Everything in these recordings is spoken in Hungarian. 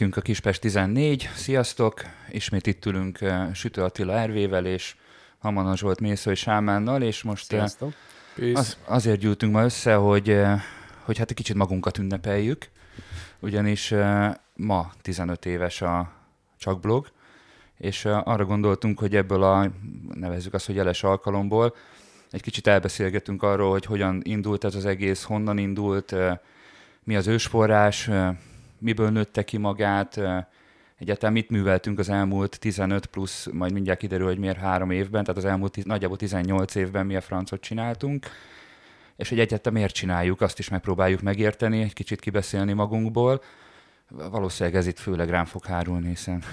Nekünk a Kispest 14, sziasztok! Ismét itt ülünk uh, Sütő Attila Ervével és Hamana Zsolt Mészői Sámánnal, és most uh, az, azért gyűltünk ma össze, hogy, uh, hogy hát egy kicsit magunkat ünnepeljük, ugyanis ma 15 éves a Csak blog, és arra gondoltunk, hogy ebből a, nevezzük azt, hogy jeles alkalomból, egy kicsit elbeszélgetünk arról, hogy hogyan indult ez az egész, honnan indult, mi az ősforrás, miből nőtte ki magát, egyáltalán mit műveltünk az elmúlt 15 plusz, majd mindjárt kiderül, hogy miért három évben, tehát az elmúlt nagyjából 18 évben mi a francot csináltunk, és hogy egyáltalán miért csináljuk, azt is megpróbáljuk megérteni, egy kicsit kibeszélni magunkból. Valószínűleg ez itt főleg rám fog hárulni, hiszen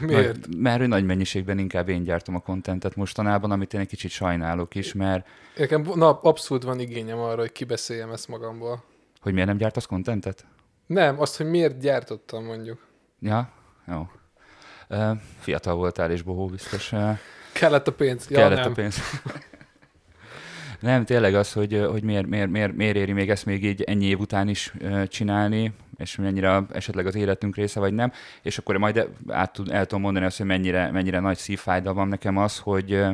Miért? Nagy, mert nagy mennyiségben inkább én gyártom a kontentet mostanában, amit én egy kicsit sajnálok is, mert... Nekem na, abszolút van igényem arra, hogy kibeszéljem ezt magamból. Hogy miért nem gyártasz kontentet? Nem, azt, hogy miért gyártottam mondjuk. Ja, jó. Fiatal voltál és bohó biztos. Kellett a pénz. Ja, kellett nem. a pénz. nem, tényleg az, hogy, hogy miért, miért, miért, miért éri még ezt még így ennyi év után is csinálni, és mennyire esetleg az életünk része, vagy nem. És akkor majd át tud, el tudom mondani azt, hogy mennyire, mennyire nagy szívfájdalmam nekem az, hogy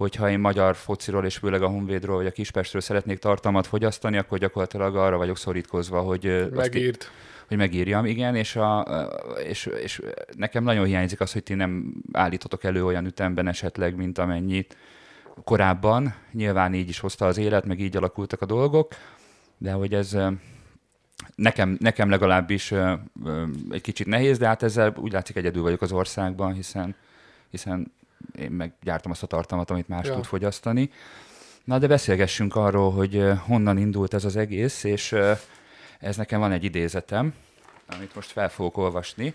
hogyha én magyar fociról, és főleg a Honvédról, vagy a Kispestről szeretnék tartalmat fogyasztani, akkor gyakorlatilag arra vagyok szorítkozva, hogy... Megírt hogy megírjam, igen, és, a, és, és nekem nagyon hiányzik az, hogy ti nem állítotok elő olyan ütemben esetleg, mint amennyit korábban. Nyilván így is hozta az élet, meg így alakultak a dolgok, de hogy ez nekem, nekem legalábbis egy kicsit nehéz, de hát ezzel úgy látszik egyedül vagyok az országban, hiszen, hiszen én meg gyártom azt a tartalmat, amit más ja. tud fogyasztani. Na, de beszélgessünk arról, hogy honnan indult ez az egész, és ez nekem van egy idézetem, amit most fel fogok olvasni.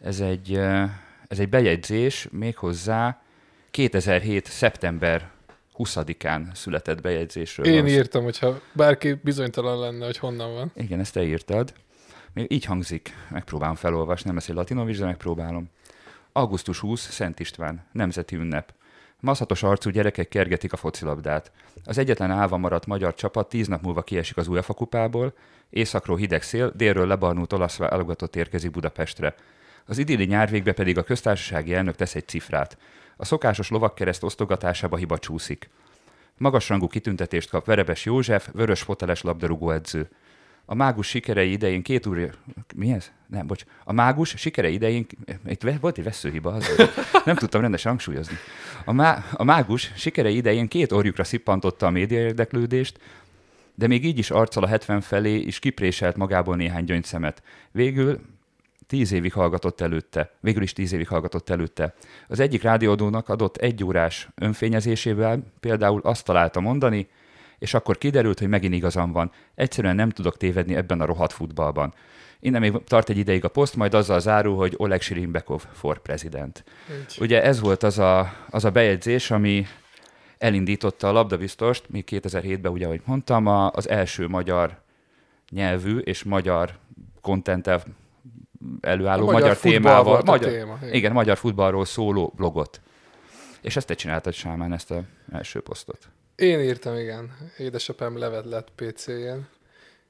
Ez egy, ez egy bejegyzés méghozzá 2007. szeptember 20-án született bejegyzésről. Én van. írtam, hogyha bárki bizonytalan lenne, hogy honnan van. Igen, ezt te írtad. Még így hangzik, megpróbálom felolvasni, nem ez egy latinovics, de megpróbálom. Augusztus 20, Szent István, nemzeti ünnep. Maszatos arcú gyerekek kergetik a focilabdát. Az egyetlen állva maradt magyar csapat tíz nap múlva kiesik az UEFA kupából, északról hideg szél, délről lebarnult olasz válogatott érkezik Budapestre. Az idilli nyárvégbe pedig a köztársasági elnök tesz egy cifrát. A szokásos lovakkereszt osztogatásába hiba csúszik. Magasrangú kitüntetést kap Verebes József, vörös foteles labdarúgó edző. A mágus sikerei idején két úr... Mi ez? Nem, bocs. A mágus sikerei idején... Itt volt egy veszőhiba, az nem tudtam rendesen hangsúlyozni. A, má... a mágus sikerei idején két orjukra szippantotta a média érdeklődést, de még így is arccal a 70 felé is kipréselt magából néhány gyöngyszemet. Végül tíz évig hallgatott előtte, végül is tíz évig hallgatott előtte. Az egyik rádiódónak adott egy órás önfényezésével például azt találta mondani, és akkor kiderült, hogy megint igazam van. Egyszerűen nem tudok tévedni ebben a rohadt futballban. Innen még tart egy ideig a poszt, majd azzal zárul, hogy Oleg Sirimbekov for president. Nincs. Ugye ez volt az a, az a bejegyzés, ami elindította a labdabiztost, még 2007-ben, ugye, ahogy mondtam, a, az első magyar nyelvű és magyar kontenttel előálló a magyar, magyar témával. Magyar, téma, igen. igen, magyar futballról szóló blogot. És ezt te csináltad, Sámán, ezt az első posztot. Én írtam, igen. Édesapám levet lett PC-jén.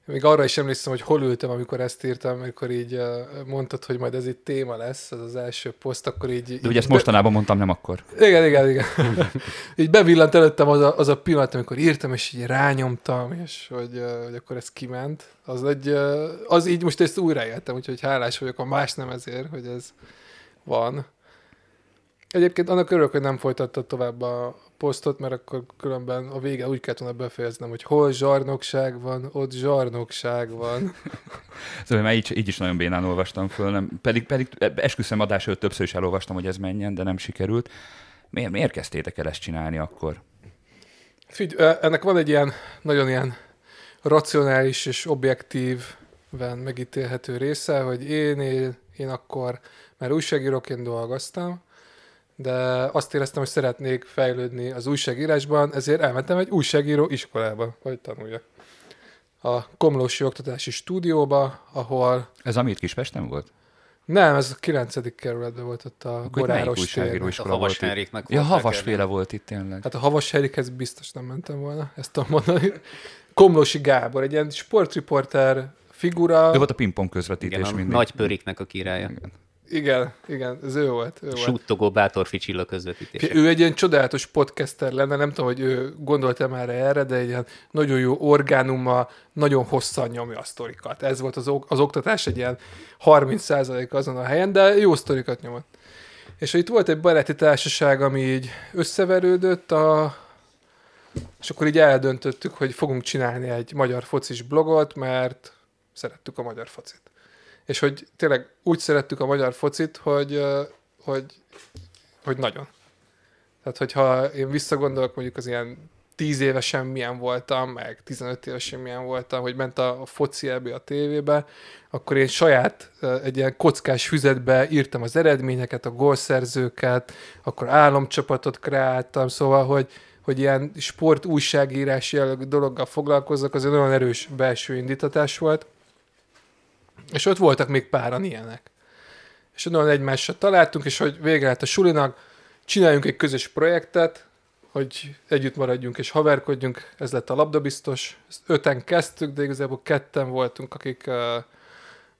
Még arra is emlékszem, hogy hol ültem, amikor ezt írtam, amikor így mondtad, hogy majd ez itt téma lesz, ez az első poszt, akkor így... De így ugye ezt be... mostanában mondtam, nem akkor. Igen, igen, igen. így bevillant előttem az a, az a pillanat, amikor írtam, és így rányomtam, és hogy, hogy akkor ez kiment. Az, egy, az így most ezt újraéltem, úgyhogy hálás vagyok a más nem ezért, hogy ez van. Egyébként annak örülök, hogy nem folytatta tovább a posztot, mert akkor különben a vége úgy kellett volna befejeznem, hogy hol zsarnokság van, ott zsarnokság van. szóval már így, így is nagyon bénán olvastam föl, nem, pedig, pedig esküszöm adás előtt többször is elolvastam, hogy ez menjen, de nem sikerült. Miért, miért kezdtétek el ezt csinálni akkor? Figy, ennek van egy ilyen nagyon ilyen racionális és objektív megítélhető része, hogy én, én, én akkor, mert újságíróként dolgoztam, de azt éreztem, hogy szeretnék fejlődni az újságírásban, ezért elmentem egy újságíró iskolába, hogy tanuljak. A Komlósi Oktatási Stúdióba, ahol... Ez amit Kispesten volt? Nem, ez a 9. kerületben volt ott a Akkor Boráros újságíró iskola a Havas volt itt. Ja, Havasféle volt itt tényleg. Hát a Havas Henrikhez biztos nem mentem volna, ezt tudom mondani. Komlósi Gábor, egy ilyen sportriporter figura. Ő volt a pingpong közvetítés Igen, a mindig. nagy pöriknek a királya. Igen. Igen, igen, ez ő volt. Ő. Suttogó bátorfi csilla közvetítése. Ő egy ilyen csodálatos podcaster lenne, nem tudom, hogy ő gondolta már erre, de egy ilyen nagyon jó orgánuma, nagyon hosszan nyomja a sztorikat. Ez volt az, az oktatás egy ilyen 30% azon a helyen, de jó sztorikat nyomott. És itt volt egy baráti társaság, ami így összeverődött, a... és akkor így eldöntöttük, hogy fogunk csinálni egy magyar focis blogot, mert szerettük a magyar focit. És hogy tényleg úgy szerettük a magyar focit, hogy, hogy, hogy nagyon. Tehát, hogyha én visszagondolok mondjuk az ilyen 10 évesen milyen voltam, meg 15 évesen milyen voltam, hogy ment a, a foci ebbe a tévébe, akkor én saját egy ilyen kockás füzetbe írtam az eredményeket, a gólszerzőket, akkor álomcsapatot kreáltam, szóval, hogy, hogy ilyen sport újságírás jellegű dologgal foglalkozzak, az egy nagyon erős belső indítatás volt. És ott voltak még páran ilyenek. És onnan egymással találtunk, és hogy vége lett a sulinak, csináljunk egy közös projektet, hogy együtt maradjunk és haverkodjunk, ez lett a labdabiztos. Ezt öten kezdtük, de igazából ketten voltunk, akik uh,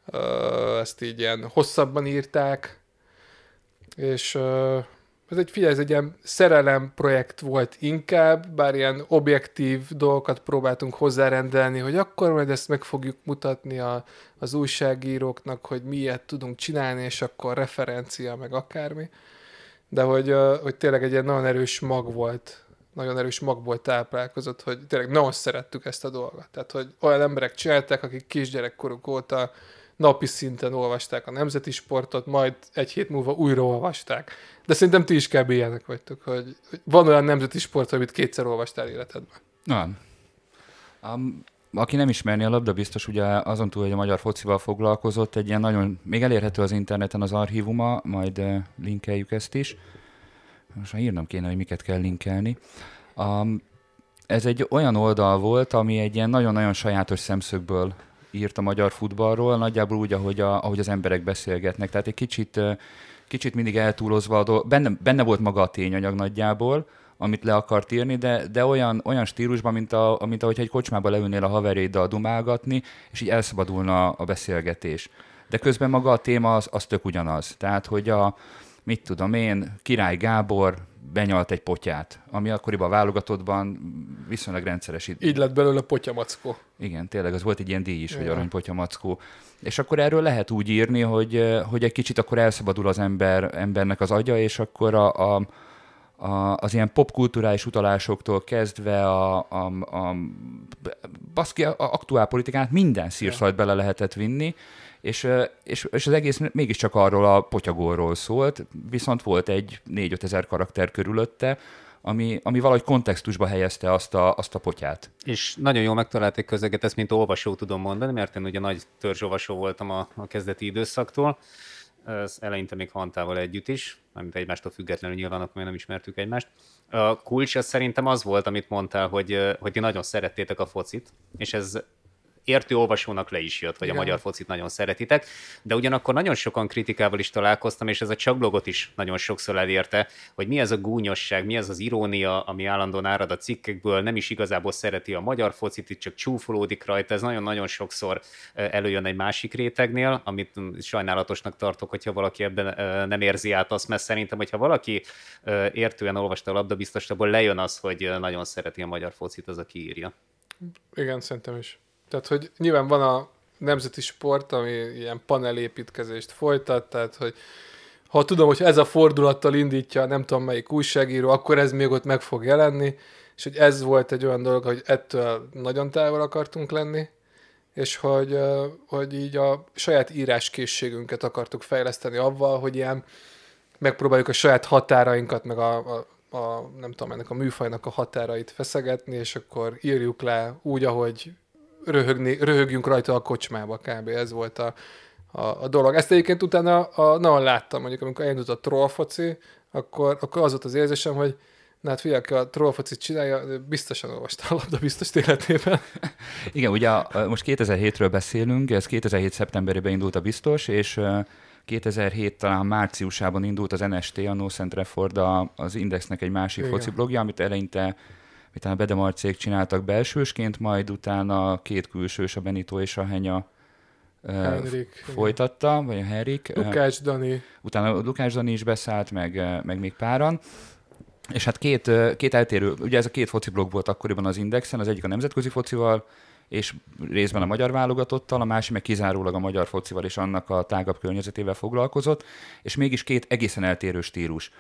uh, ezt így ilyen hosszabban írták, és uh, ez egy, figyelj, ez egy ilyen szerelem projekt volt inkább, bár ilyen objektív dolgokat próbáltunk hozzárendelni, hogy akkor majd ezt meg fogjuk mutatni a, az újságíróknak, hogy mi ilyet tudunk csinálni, és akkor referencia, meg akármi. De hogy, hogy tényleg egy ilyen nagyon erős mag volt, nagyon erős magból táplálkozott, hogy tényleg nagyon szerettük ezt a dolgot. Tehát, hogy olyan emberek csinálták, akik kisgyerekkoruk óta napi szinten olvasták a nemzeti sportot, majd egy hét múlva újra olvasták. De szerintem ti is kb. ilyenek vagytok, hogy, van olyan nemzeti sport, amit kétszer olvastál életedben. Van. Um, aki nem ismerni a labda biztos, ugye azon túl, hogy a magyar focival foglalkozott, egy ilyen nagyon, még elérhető az interneten az archívuma, majd uh, linkeljük ezt is. Most már írnom kéne, hogy miket kell linkelni. Um, ez egy olyan oldal volt, ami egy ilyen nagyon-nagyon sajátos szemszögből írt a magyar futballról, nagyjából úgy, ahogy, a, ahogy az emberek beszélgetnek. Tehát egy kicsit, kicsit mindig eltúlozva, a benne, benne volt maga a tényanyag nagyjából, amit le akart írni, de, de olyan, olyan stílusban, mint, a, mint ahogy egy kocsmába leülnél a haveréddal dumálgatni, és így elszabadulna a beszélgetés. De közben maga a téma az, az tök ugyanaz. Tehát, hogy a, mit tudom én, Király Gábor benyalt egy potyát, ami akkoriban a válogatottban viszonylag rendszeres Így lett belőle potyamackó. igen, tényleg, az volt egy ilyen díj is, hogy Igen. aranypotya mackó. És akkor erről lehet úgy írni, hogy, hogy egy kicsit akkor elszabadul az ember, embernek az agya, és akkor a, a, a, az ilyen popkulturális utalásoktól kezdve a, a, a baszki, a aktuál politikát minden szírszajt bele lehetett vinni, és, és, és az egész mégiscsak arról a potyagóról szólt, viszont volt egy 4-5 ezer karakter körülötte, ami, ami valahogy kontextusba helyezte azt a, azt a potyát. És nagyon jól megtalált egy közeget, ezt mint olvasó tudom mondani, mert én ugye nagy törzsolvasó voltam a, a kezdeti időszaktól, ez eleinte még Hantával együtt is, amit egymástól függetlenül nyilván akkor még nem ismertük egymást. A kulcs az szerintem az volt, amit mondtál, hogy, hogy ti nagyon szerettétek a focit, és ez értő olvasónak le is jött, hogy Igen. a magyar focit nagyon szeretitek, de ugyanakkor nagyon sokan kritikával is találkoztam, és ez a csakblogot is nagyon sokszor elérte, hogy mi ez a gúnyosság, mi ez az irónia, ami állandóan árad a cikkekből, nem is igazából szereti a magyar focit, itt csak csúfolódik rajta, ez nagyon-nagyon sokszor előjön egy másik rétegnél, amit sajnálatosnak tartok, hogyha valaki ebben nem érzi át azt, mert szerintem, hogyha valaki értően olvasta a labdabiztost, abból lejön az, hogy nagyon szereti a magyar focit, az, aki írja. Igen, szerintem is. Tehát, hogy nyilván van a nemzeti sport, ami ilyen panelépítkezést folytat, tehát, hogy ha tudom, hogy ez a fordulattal indítja, nem tudom melyik újságíró, akkor ez még ott meg fog jelenni, és hogy ez volt egy olyan dolog, hogy ettől nagyon távol akartunk lenni, és hogy, hogy így a saját íráskészségünket akartuk fejleszteni avval, hogy ilyen megpróbáljuk a saját határainkat, meg a, a, a nem tudom, ennek a műfajnak a határait feszegetni, és akkor írjuk le úgy, ahogy röhögni, röhögjünk rajta a kocsmába kb. Ez volt a, a, a dolog. Ezt egyébként utána a, nagyon láttam, mondjuk amikor elindult a trollfoci, akkor, akkor az volt az érzésem, hogy na hát figyelj, aki a trollfocit csinálja, biztosan olvasta a labda biztos életében. Igen, ugye a- most 2007-ről beszélünk, ez 2007. szeptemberében indult a biztos, és ö, 2007 talán márciusában indult az NST, a No Centre for the- az Indexnek egy másik Igen. foci blogja, amit eleinte utána Bedemarcék csináltak belsősként, majd utána két külsős, a Benito és a Henya Henrik, folytatta, vagy a Henrik. Lukács Dani. Utána Lukács Dani is beszállt, meg, meg még páran. És hát két, két eltérő, ugye ez a két foci blog volt akkoriban az Indexen, az egyik a nemzetközi focival, és részben a magyar válogatottal, a másik meg kizárólag a magyar focival és annak a tágabb környezetével foglalkozott, és mégis két egészen eltérő stílus.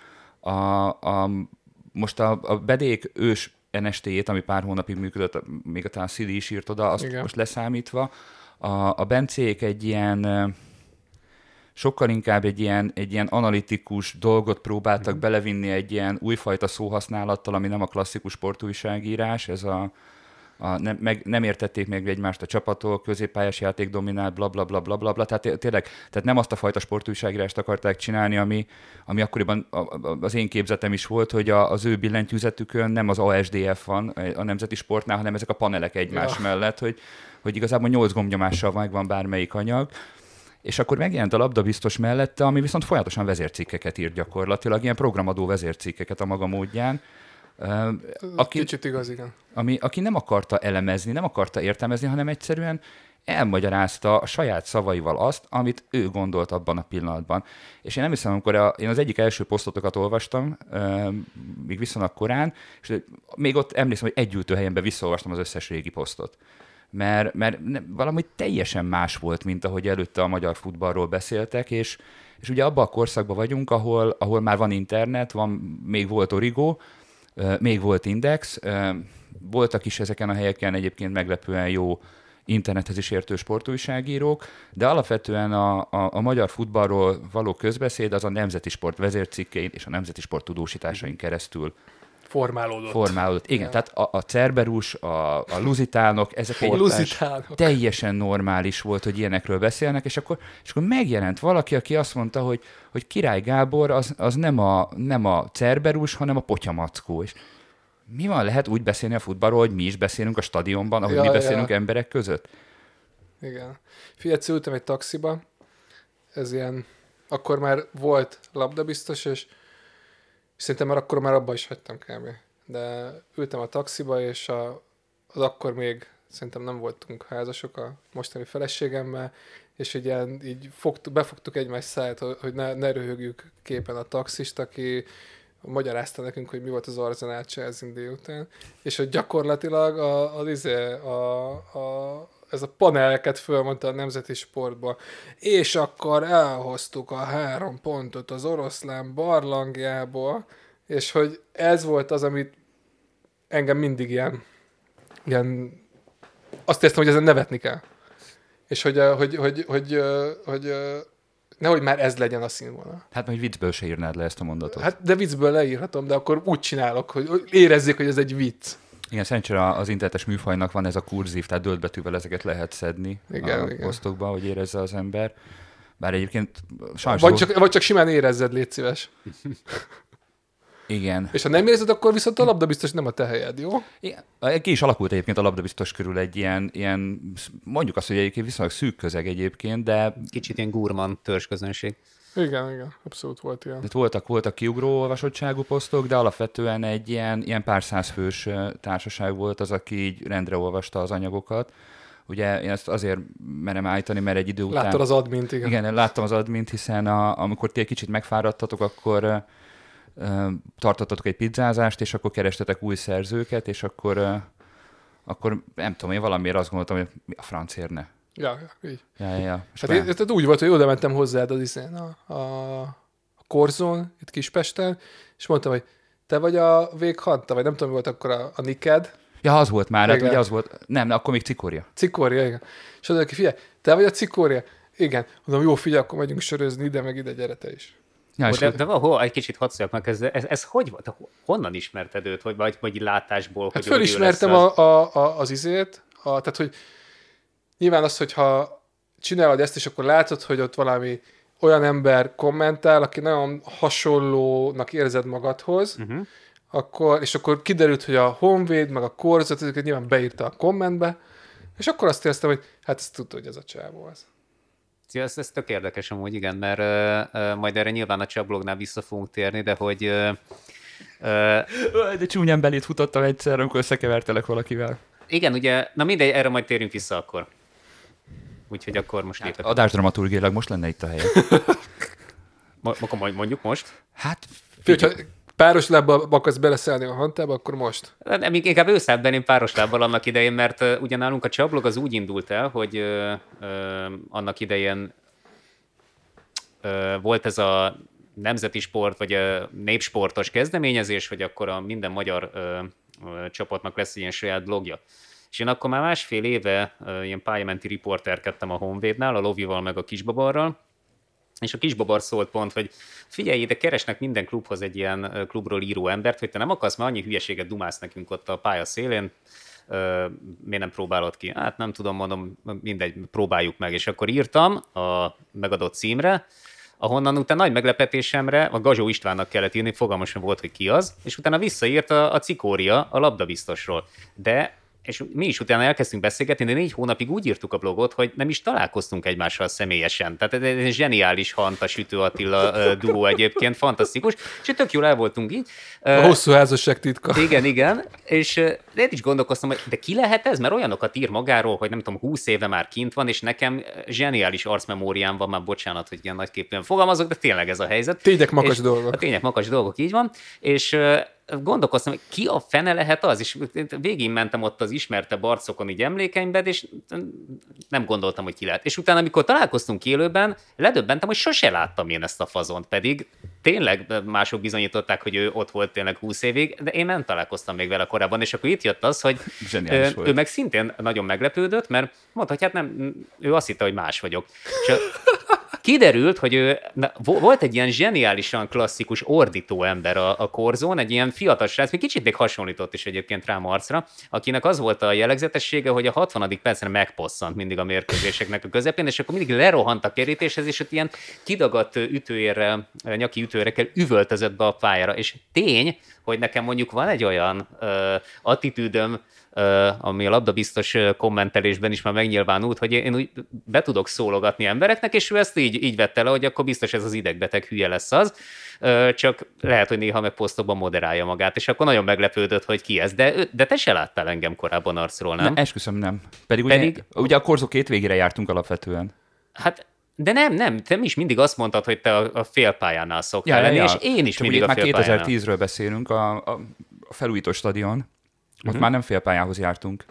A, a, most a, a bedék ős NST-jét, ami pár hónapig működött, még a talán Szili is írt oda, azt Igen. most leszámítva, a, a Bencék egy ilyen sokkal inkább egy ilyen, egy ilyen analitikus dolgot próbáltak mm. belevinni egy ilyen újfajta szóhasználattal, ami nem a klasszikus sportújságírás, ez a, a, nem, meg, nem értették meg egymást a csapatok, középpályás játék dominált, bla bla bla bla bla, bla. tehát tényleg, tehát nem azt a fajta sportújságírást akarták csinálni, ami, ami akkoriban az én képzetem is volt, hogy a, az ő billentyűzetükön nem az ASDF van a nemzeti sportnál, hanem ezek a panelek egymás ja. mellett, hogy, hogy igazából nyolc gombnyomással megvan bármelyik anyag, és akkor megjelent a labda biztos mellette, ami viszont folyamatosan vezércikkeket írt gyakorlatilag, ilyen programadó vezércikkeket a maga módján, aki, Kicsit igaz, igen. Ami, aki nem akarta elemezni, nem akarta értelmezni, hanem egyszerűen elmagyarázta a saját szavaival azt, amit ő gondolt abban a pillanatban. És én nem hiszem, amikor a, én az egyik első posztotokat olvastam, euh, még viszonylag korán, és még ott emlékszem, hogy egy ültőhelyenben visszaolvastam az összes régi posztot. Mert, mert valami teljesen más volt, mint ahogy előtte a magyar futballról beszéltek, és, és ugye abban a korszakban vagyunk, ahol, ahol már van internet, van, még volt Origo, még volt Index, voltak is ezeken a helyeken egyébként meglepően jó internethez is értő sportújságírók, de alapvetően a, a, a magyar futballról való közbeszéd az a nemzeti sport vezércikkein és a nemzeti sport tudósításain keresztül formálódott. Formálódott, igen. Ja. Tehát a, a Cerberus, a, a Luzitánok, ezek egy Luzitánok. teljesen normális volt, hogy ilyenekről beszélnek, és akkor, és akkor megjelent valaki, aki azt mondta, hogy, hogy Király Gábor az, az nem, a, nem a Cerberus, hanem a Potyamackó. És mi van, lehet úgy beszélni a futballról, hogy mi is beszélünk a stadionban, ahogy ja, mi beszélünk ja. emberek között? Igen. Fiat, ültem egy taxiba, ez ilyen, akkor már volt labdabiztos, és Szerintem már akkor már abba is hagytam kb. De ültem a taxiba, és a, az akkor még szerintem nem voltunk házasok a mostani feleségemmel, és így, ilyen, így fogtuk, befogtuk egymás száját, hogy ne, ne röhögjük képen a taxist, aki magyarázta nekünk, hogy mi volt az Arsenal Chelsea délután, és hogy gyakorlatilag a, a, izé, a, a, ez a paneleket fölmondta a nemzeti sportba, és akkor elhoztuk a három pontot az oroszlán barlangjából, és hogy ez volt az, amit engem mindig ilyen, ilyen azt értem, hogy ezen nevetni kell. És hogy, hogy, hogy, hogy, hogy, hogy nehogy már ez legyen a színvonal. Hát majd viccből se írnád le ezt a mondatot. Hát de viccből leírhatom, de akkor úgy csinálok, hogy érezzék, hogy ez egy vicc. Igen, szerencsére az internetes műfajnak van ez a kurzív, tehát döldbetűvel ezeket lehet szedni igen, a igen. posztokba, hogy érezze az ember. Bár egyébként sajnos... Vagy csak, vagy csak simán érezzed, légy szíves. Igen. És ha nem érzed, akkor viszont a labda biztos nem a te helyed, jó? Igen. Ki is alakult egyébként a labda biztos körül egy ilyen, ilyen mondjuk azt, hogy egyébként viszonylag szűk közeg egyébként, de... Kicsit ilyen gurman törzsközönség. Igen, igen, abszolút volt ilyen. De voltak, voltak kiugró olvasottságú posztok, de alapvetően egy ilyen, ilyen pár fős társaság volt az, aki így rendre olvasta az anyagokat. Ugye én ezt azért merem állítani, mert egy idő után... Láttad az admint, igen. Igen, láttam az admint, hiszen a, amikor ti egy kicsit megfáradtatok, akkor tartottatok egy pizzázást, és akkor kerestetek új szerzőket, és akkor, akkor nem tudom, én valamiért azt gondoltam, hogy a francér ne. Ja, így. Ja, ja, ja. Hát én, tehát úgy volt, hogy oda mentem hozzád az iszén a, a, a Korzon, itt Kispesten, és mondtam, hogy te vagy a véghanta, vagy nem tudom, mi volt akkor a, a Niked. Ja, az volt már, hát ugye az volt, nem, akkor még Cikória. Cikória, igen. És az, aki figyelj, te vagy a Cikória? Igen. Mondom, jó, figyelj, akkor megyünk sörözni ide, meg ide, gyere te is. Ja, de, de valahol egy kicsit hadd meg, ez, ez, ez hogy volt? Honnan ismerted őt? Vagy, vagy, vagy látásból? Hát hogy fölismertem a, a, a, az izét, a, tehát hogy nyilván az, hogyha csinálod ezt, és akkor látod, hogy ott valami olyan ember kommentál, aki nagyon hasonlónak érzed magadhoz, uh-huh. akkor, és akkor kiderült, hogy a Honvéd, meg a Korzat, ezeket nyilván beírta a kommentbe, és akkor azt éreztem, hogy hát ezt tudta, hogy ez a csávó az. Ja, ez, ez tök érdekes amúgy, igen, mert uh, uh, majd erre nyilván a csablognál vissza fogunk térni, de hogy... Uh, uh, de csúnyán belét futottam egyszer, amikor összekevertelek valakivel. Igen, ugye, na mindegy, erre majd térjünk vissza akkor. Úgyhogy akkor most lépek. Adásdramaturgiailag most lenne itt a helye. Akkor mondjuk most. Hát, Fő, ha páros lábbal akarsz beleszállni a hantába, akkor most. Nem, inkább benném páros lábbal annak idején, mert ugyanálunk a csablog az úgy indult el, hogy uh, uh, annak idején uh, volt ez a nemzeti sport, vagy a népsportos kezdeményezés, hogy akkor a minden magyar uh, uh, csapatnak lesz ilyen saját blogja. És én akkor már másfél éve ilyen pályamenti riporterkedtem a Honvédnál, a Lovival meg a Kisbabarral, és a kisbabar szólt pont, hogy figyelj, ide keresnek minden klubhoz egy ilyen klubról író embert, hogy te nem akarsz már annyi hülyeséget dumász nekünk ott a pálya szélén, miért nem próbálod ki? Hát nem tudom, mondom, mindegy, próbáljuk meg. És akkor írtam a megadott címre, ahonnan utána nagy meglepetésemre a Gazsó Istvánnak kellett írni, fogalmasan volt, hogy ki az, és utána visszaírta a Cikória a labdabiztosról. De és mi is utána elkezdtünk beszélgetni, de négy hónapig úgy írtuk a blogot, hogy nem is találkoztunk egymással személyesen. Tehát ez egy zseniális Hanta Sütő Attila duó egyébként, fantasztikus, és tök jól el voltunk így. A hosszú házasság titka. Igen, igen, és én is gondolkoztam, hogy de ki lehet ez? Mert olyanokat ír magáról, hogy nem tudom, 20 éve már kint van, és nekem zseniális arcmemóriám van, már bocsánat, hogy ilyen nagyképpen fogalmazok, de tényleg ez a helyzet. Tények makas dolgok. A tények makas dolgok, így van. És gondolkoztam, hogy ki a fene lehet az, és végig mentem ott az ismertebb arcokon így emlékeimben, és nem gondoltam, hogy ki lehet. És utána, amikor találkoztunk élőben, ledöbbentem, hogy sose láttam én ezt a fazont, pedig tényleg mások bizonyították, hogy ő ott volt tényleg 20 évig, de én nem találkoztam még vele korábban, és akkor itt jött az, hogy ő, ő meg szintén nagyon meglepődött, mert mondta, hogy hát nem, ő azt hitte, hogy más vagyok. És kiderült, hogy ő, na, volt egy ilyen zseniálisan klasszikus ordító ember a, a korzón, egy ilyen fiatal srác, még kicsit még hasonlított is egyébként rám arcra, akinek az volt a jellegzetessége, hogy a 60. percre megposszant mindig a mérkőzéseknek a közepén, és akkor mindig lerohant a kerítéshez, és ott ilyen kidagadt ütőérrel, nyaki ütőrekkel üvöltözött be a pályára. És tény, hogy nekem mondjuk van egy olyan uh, attitűdöm, ami a labdabiztos kommentelésben is már megnyilvánult, hogy én úgy be tudok szólogatni embereknek, és ő ezt így, így vette le, hogy akkor biztos ez az idegbeteg hülye lesz az, csak lehet, hogy néha meg posztokban moderálja magát, és akkor nagyon meglepődött, hogy ki ez. De, de te se láttál engem korábban arcról, nem? Ne, esküszöm, nem. Pedig, Pedig... Ugye, ugye a korzó két végére jártunk alapvetően. Hát de nem, nem, te is mindig azt mondtad, hogy te a, a félpályánál szoktál ja, lenni, ja. és én is Csak mindig a félpályánál. Már 2010-ről beszélünk, a, a, a felújító stadion, uh-huh. már nem félpályához jártunk.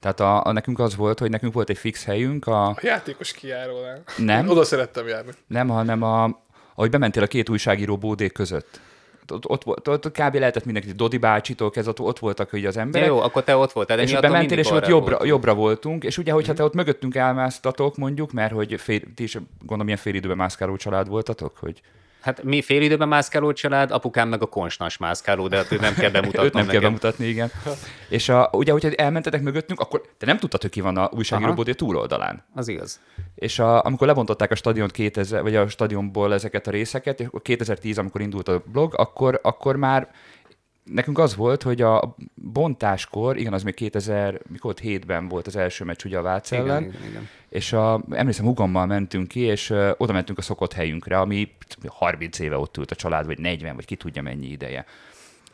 Tehát a, a, nekünk az volt, hogy nekünk volt egy fix helyünk. A, a játékos kijárónál. Nem. oda szerettem járni. Nem, hanem a, ahogy bementél a két újságíró bódék között. Ott, ott, ott, ott kb. lehetett mindenki, Dodi bácsitól kezdve, ott, ott voltak ugye az emberek. Jó, akkor te ott voltál. De és bementél, és ott jobbra, jobbra voltunk, és ugye, hogyha mm. te ott mögöttünk elmásztatok, mondjuk, mert hogy fél, ti is gondolom ilyen időben mászkáló család voltatok, hogy Hát mi fél időben mászkáló család, apukám meg a konstans mászkáló, de hát nem kell bemutatni. nem nekem. kell bemutatni, igen. És a, ugye, hogyha elmentetek mögöttünk, akkor te nem tudtad, hogy ki van a újságíróbódé túloldalán. Az igaz. És a, amikor lebontották a stadion 2000, vagy a stadionból ezeket a részeket, és 2010, amikor indult a blog, akkor, akkor már nekünk az volt, hogy a bontáskor, igen, az még 2000, mikor 7-ben volt az első meccs ugye a Vác ellen, igen, igen, igen. és a, emlékszem, hugommal mentünk ki, és uh, oda mentünk a szokott helyünkre, ami 30 éve ott ült a család, vagy 40, vagy ki tudja mennyi ideje.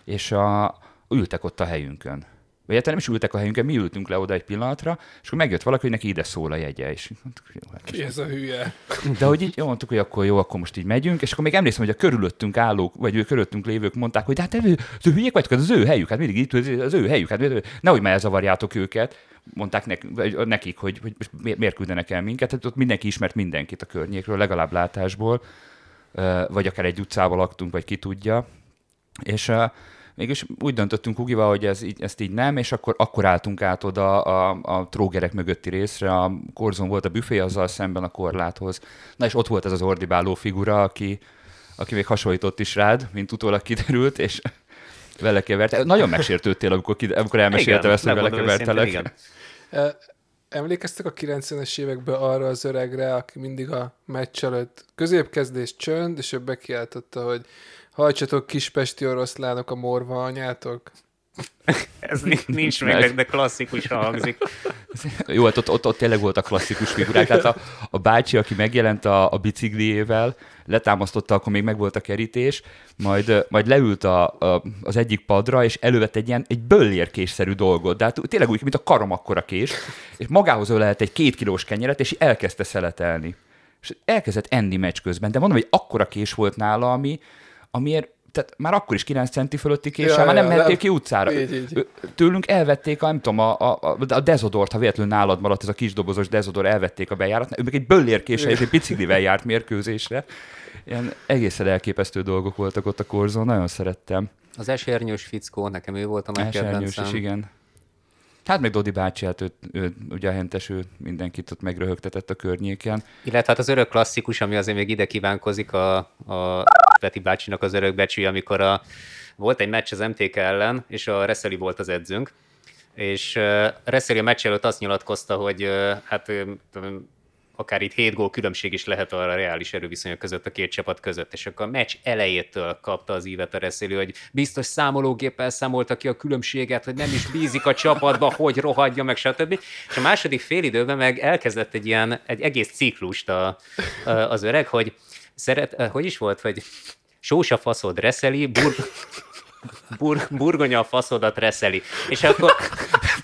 És a, ültek ott a helyünkön. Vagy hát nem is ültek a helyünkön, mi ültünk le oda egy pillanatra, és akkor megjött valaki, hogy neki ide szól a jegye. És mondtuk, jó, hát Ki ez a hülye? De hogy így mondtuk, hogy akkor jó, akkor most így megyünk, és akkor még emlékszem, hogy a körülöttünk állók, vagy ő körülöttünk lévők mondták, hogy hát ő, ő hülyék vagytok, az ő helyük, hát mindig itt az ő helyük, hát nehogy már elzavarjátok őket. Mondták nekik, hogy, hogy miért küldenek el minket, hát ott mindenki ismert mindenkit a környékről, legalább látásból, vagy akár egy utcával laktunk, vagy ki tudja. És mégis úgy döntöttünk Ugival, hogy ez, ezt így nem, és akkor, akkor álltunk át oda a, a trógerek mögötti részre, a korzon volt a büfé, azzal szemben a korláthoz. Na és ott volt ez az ordibáló figura, aki, aki még hasonlított is rád, mint utólag kiderült, és vele kevert. Nagyon megsértődtél, amikor, amikor elmeséltem ezt, hogy vele kevertelek. Emlékeztek a 90-es években arra az öregre, aki mindig a meccs előtt középkezdés csönd, és ő bekiáltotta, hogy hajtsatok kispesti oroszlánok a morva anyátok. Ez nincs meg, de klasszikus hangzik. Jó, hát ott, ott, ott tényleg voltak klasszikus figurák. Tehát a, a bácsi, aki megjelent a, a bicikliével, letámasztotta, akkor még megvolt a kerítés, majd, majd leült a, a, az egyik padra, és elővett egy ilyen egy böllérkésszerű dolgot, de hát tényleg úgy, mint a karom akkora kés, és magához ölelt egy két kilós kenyeret, és elkezdte szeletelni. És elkezdett enni meccs közben, de mondom, hogy akkora kés volt nála, ami, amiért tehát már akkor is 9 centi fölötti késsel, ja, már nem ja, mehettél ki utcára. Így, így. Tőlünk elvették a, nem tudom, a, a, a dezodort, ha véletlenül nálad maradt ez a kis dobozos dezodor, elvették a bejárat. Ő meg egy böllérkéssel és egy biciklivel járt mérkőzésre. Ilyen egészen elképesztő dolgok voltak ott a korzón, nagyon szerettem. Az esernyős fickó, nekem ő volt a megkedvencem. is, igen. Hát meg Dodi bácsi, hát ő, ő, ugye a hentes, ő mindenkit ott megröhögtetett a környéken. Illetve hát az örök klasszikus, ami azért még ide kívánkozik a, a Peti bácsinak az örök becsű, amikor a, volt egy meccs az MTK ellen, és a Reszeli volt az edzőnk, és Reszeli a meccs előtt azt nyilatkozta, hogy hát akár itt 7 gól különbség is lehet a reális erőviszonyok között a két csapat között, és akkor a meccs elejétől kapta az ívet a reszélő, hogy biztos számológéppel számolta ki a különbséget, hogy nem is bízik a csapatba, hogy rohadja meg, stb. És a második fél időben meg elkezdett egy ilyen, egy egész ciklust a, a, az öreg, hogy szeret, eh, hogy is volt, hogy sósa faszod reszeli, bur, bur, burgonya a faszodat reszeli. És akkor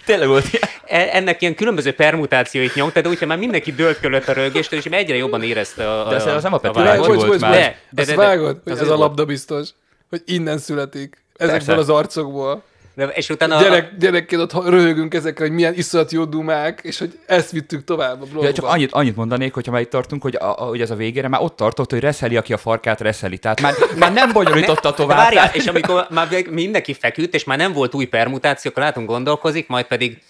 tényleg volt ilyen. E, ennek ilyen különböző permutációit nyomta, de úgyhogy már mindenki dőlt körülött a rögéstől, és egyre jobban érezte a, De ez az nem a Peti volt már. De, de, de, de, vágod, hogy ez a labda biztos, hogy innen születik. Ezekből az arcokból. De, és utána... Gyerek, gyerekként ott röhögünk ezekre, hogy milyen iszonyat jó dumák, és hogy ezt vittük tovább a blogba. Ja, csak annyit, annyit mondanék, hogyha már itt tartunk, hogy, a, hogy ez a végére már ott tartott, hogy reszeli, aki a farkát reszeli. Tehát már, már nem bonyolította tovább. Várjál, és amikor már mindenki feküdt, és már nem volt új permutáció, akkor látunk gondolkozik, majd pedig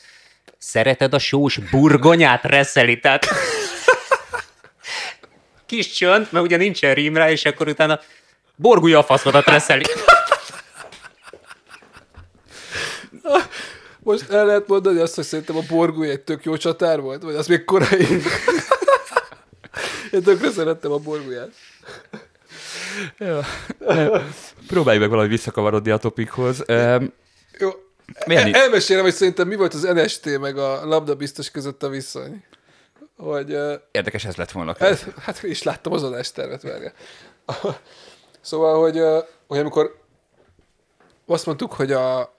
szereted a sós burgonyát reszeli, tehát kis csönd, mert ugye nincsen rím rá, és akkor utána borgulja a faszodat reszeli. Most el lehet mondani azt, hogy szerintem a Borgúj egy tök jó csatár volt, vagy az még korai. Én tökre szerettem a Borgúját. Ja. Próbálj meg valahogy visszakavarodni a topikhoz. Jó. El, elmesélem, hogy szerintem mi volt az NST meg a labda biztos között a viszony. Hogy, Érdekes ez lett volna. Ez, hát is láttam az adástervet, várja. Szóval, hogy, hogy amikor azt mondtuk, hogy a,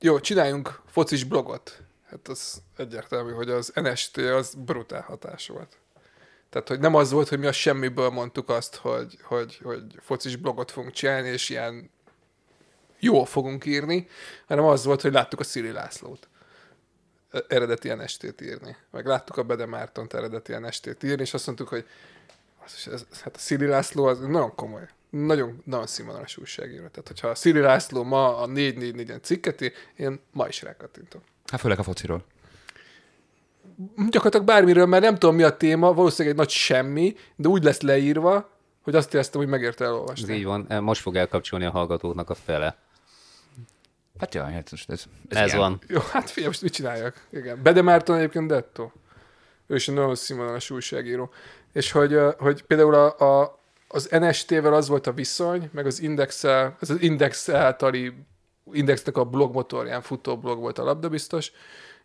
jó, csináljunk focis blogot. Hát az egyértelmű, hogy az NST az brutál hatás volt. Tehát, hogy nem az volt, hogy mi a semmiből mondtuk azt, hogy, hogy, hogy focis blogot fogunk csinálni, és ilyen jól fogunk írni, hanem az volt, hogy láttuk a Szili Lászlót e, eredeti NST-t írni. Meg láttuk a Bede Mártont eredeti NST-t írni, és azt mondtuk, hogy az, ez, hát a Szili László az nagyon komoly nagyon, nagyon színvonalas újságíró. Tehát, hogyha a Szili László ma a 444-en cikketi, én ma is rákattintom. Hát főleg a fociról. Gyakorlatilag bármiről, mert nem tudom mi a téma, valószínűleg egy nagy semmi, de úgy lesz leírva, hogy azt éreztem, hogy megérte elolvasni. Ez így van, most fog elkapcsolni a hallgatóknak a fele. Hát jaj, hát most ez, ez, ez van. Jó, hát figyelj, most mit csináljak? Igen. Bede Márton egyébként dettó. Ő is egy nagyon színvonalas újságíró. És hogy, hogy például a, a, az NST-vel az volt a viszony, meg az index ez az Index általi, Indexnek a blogmotorján futó blog volt a labdabiztos,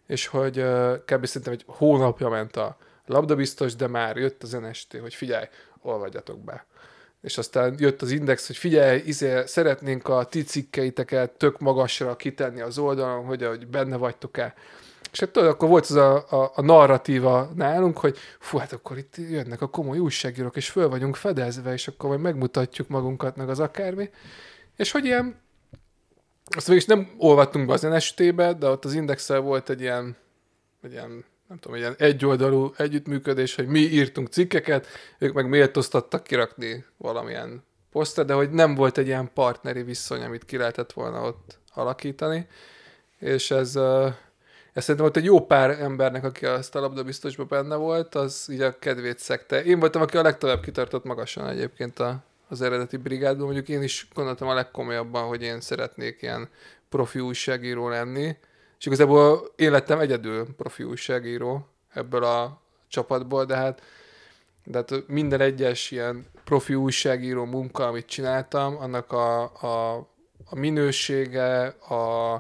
és hogy kb. szerintem egy hónapja ment a labdabiztos, de már jött az NST, hogy figyelj, olvadjatok be. És aztán jött az Index, hogy figyelj, izé, szeretnénk a ti cikkeiteket tök magasra kitenni az oldalon, hogy, hogy benne vagytok-e. És hát tudod, akkor volt az a, a, a narratíva nálunk, hogy fú, hát akkor itt jönnek a komoly újságírók, és föl vagyunk fedezve, és akkor majd megmutatjuk magunkat, meg az akármi. És hogy ilyen, azt mégis nem olvattunk be az NST-be, de ott az indexel volt egy ilyen, egy ilyen nem tudom, ilyen egyoldalú együttműködés, hogy mi írtunk cikkeket, ők meg méltóztattak kirakni valamilyen posztet, de hogy nem volt egy ilyen partneri viszony, amit ki lehetett volna ott alakítani. És ez, ez szerintem ott egy jó pár embernek, aki azt a labda biztosban benne volt, az így a kedvét szekte. Én voltam, aki a legtovább kitartott magasan egyébként a, az eredeti brigádban. Mondjuk én is gondoltam a legkomolyabban, hogy én szeretnék ilyen profi újságíró lenni. És igazából én lettem egyedül profi újságíró ebből a csapatból, de hát, de hát minden egyes ilyen profi újságíró munka, amit csináltam, annak a, a, a minősége, a,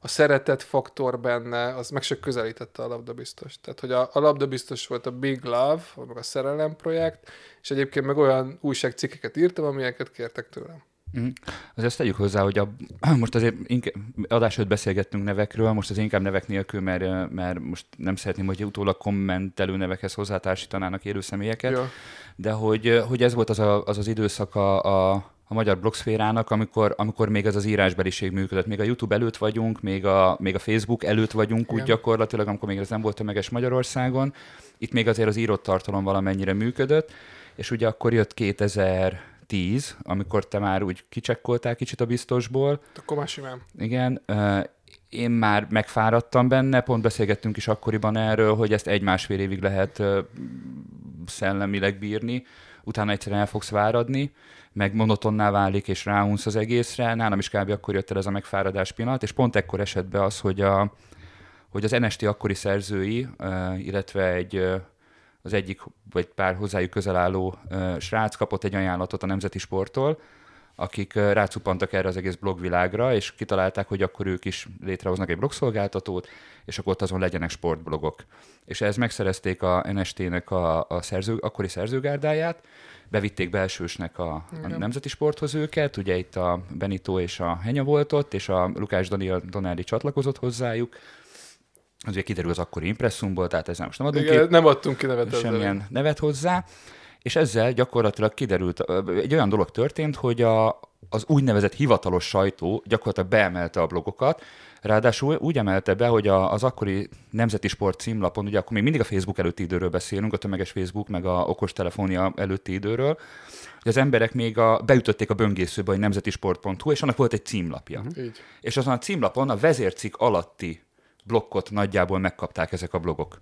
a szeretet faktor benne, az meg se közelítette a labda biztos. Tehát, hogy a, a labda biztos volt a Big Love, meg a szerelem projekt, és egyébként meg olyan újságcikkeket írtam, amelyeket kértek tőlem. Mm. Azért tegyük hozzá, hogy a, most azért inkább, adás előtt beszélgettünk nevekről, most az inkább nevek nélkül, mert, mert most nem szeretném, hogy utólag kommentelő nevekhez hozzátársítanának élő személyeket, ja. de hogy, hogy ez volt az a, az, az időszak a, a, a magyar blogszférának, amikor, amikor még ez az írásbeliség működött. Még a YouTube előtt vagyunk, még a, még a Facebook előtt vagyunk Igen. úgy gyakorlatilag, amikor még ez nem volt tömeges Magyarországon. Itt még azért az írott tartalom valamennyire működött, és ugye akkor jött 2000 10, amikor te már úgy kicsekkoltál kicsit a biztosból. Akkor már simán. Igen, én már megfáradtam benne, pont beszélgettünk is akkoriban erről, hogy ezt egy-másfél évig lehet szellemileg bírni, utána egyszerűen el fogsz váradni, meg monotonná válik, és ráunsz az egészre. Nálam is kb. akkor jött el ez a megfáradás pillanat, és pont ekkor esett be az, hogy, a, hogy az NST akkori szerzői, illetve egy az egyik vagy pár hozzájuk közel álló uh, srác kapott egy ajánlatot a Nemzeti Sporttól, akik uh, rácupantak erre az egész blogvilágra, és kitalálták, hogy akkor ők is létrehoznak egy blogszolgáltatót, és akkor ott azon legyenek sportblogok. És ez megszerezték a NST-nek a, a szerző, akkori szerzőgárdáját, bevitték belsősnek a, a nemzeti sporthoz őket, ugye itt a Benito és a Henya volt ott, és a Lukás Daniel Donelli csatlakozott hozzájuk, az ugye kiderül az akkori impresszumból, tehát ezzel most nem adunk Igen, ki. nem adtunk ki nevet Semmilyen ezzel. nevet hozzá. És ezzel gyakorlatilag kiderült, egy olyan dolog történt, hogy a, az úgynevezett hivatalos sajtó gyakorlatilag beemelte a blogokat, Ráadásul úgy emelte be, hogy a, az akkori Nemzeti Sport címlapon, ugye akkor még mindig a Facebook előtti időről beszélünk, a tömeges Facebook, meg a okostelefonia előtti időről, hogy az emberek még a, beütötték a böngészőbe, hogy nemzetisport.hu, és annak volt egy címlapja. Uh-huh. Így. És azon a címlapon a vezércik alatti blokkot nagyjából megkapták ezek a blogok.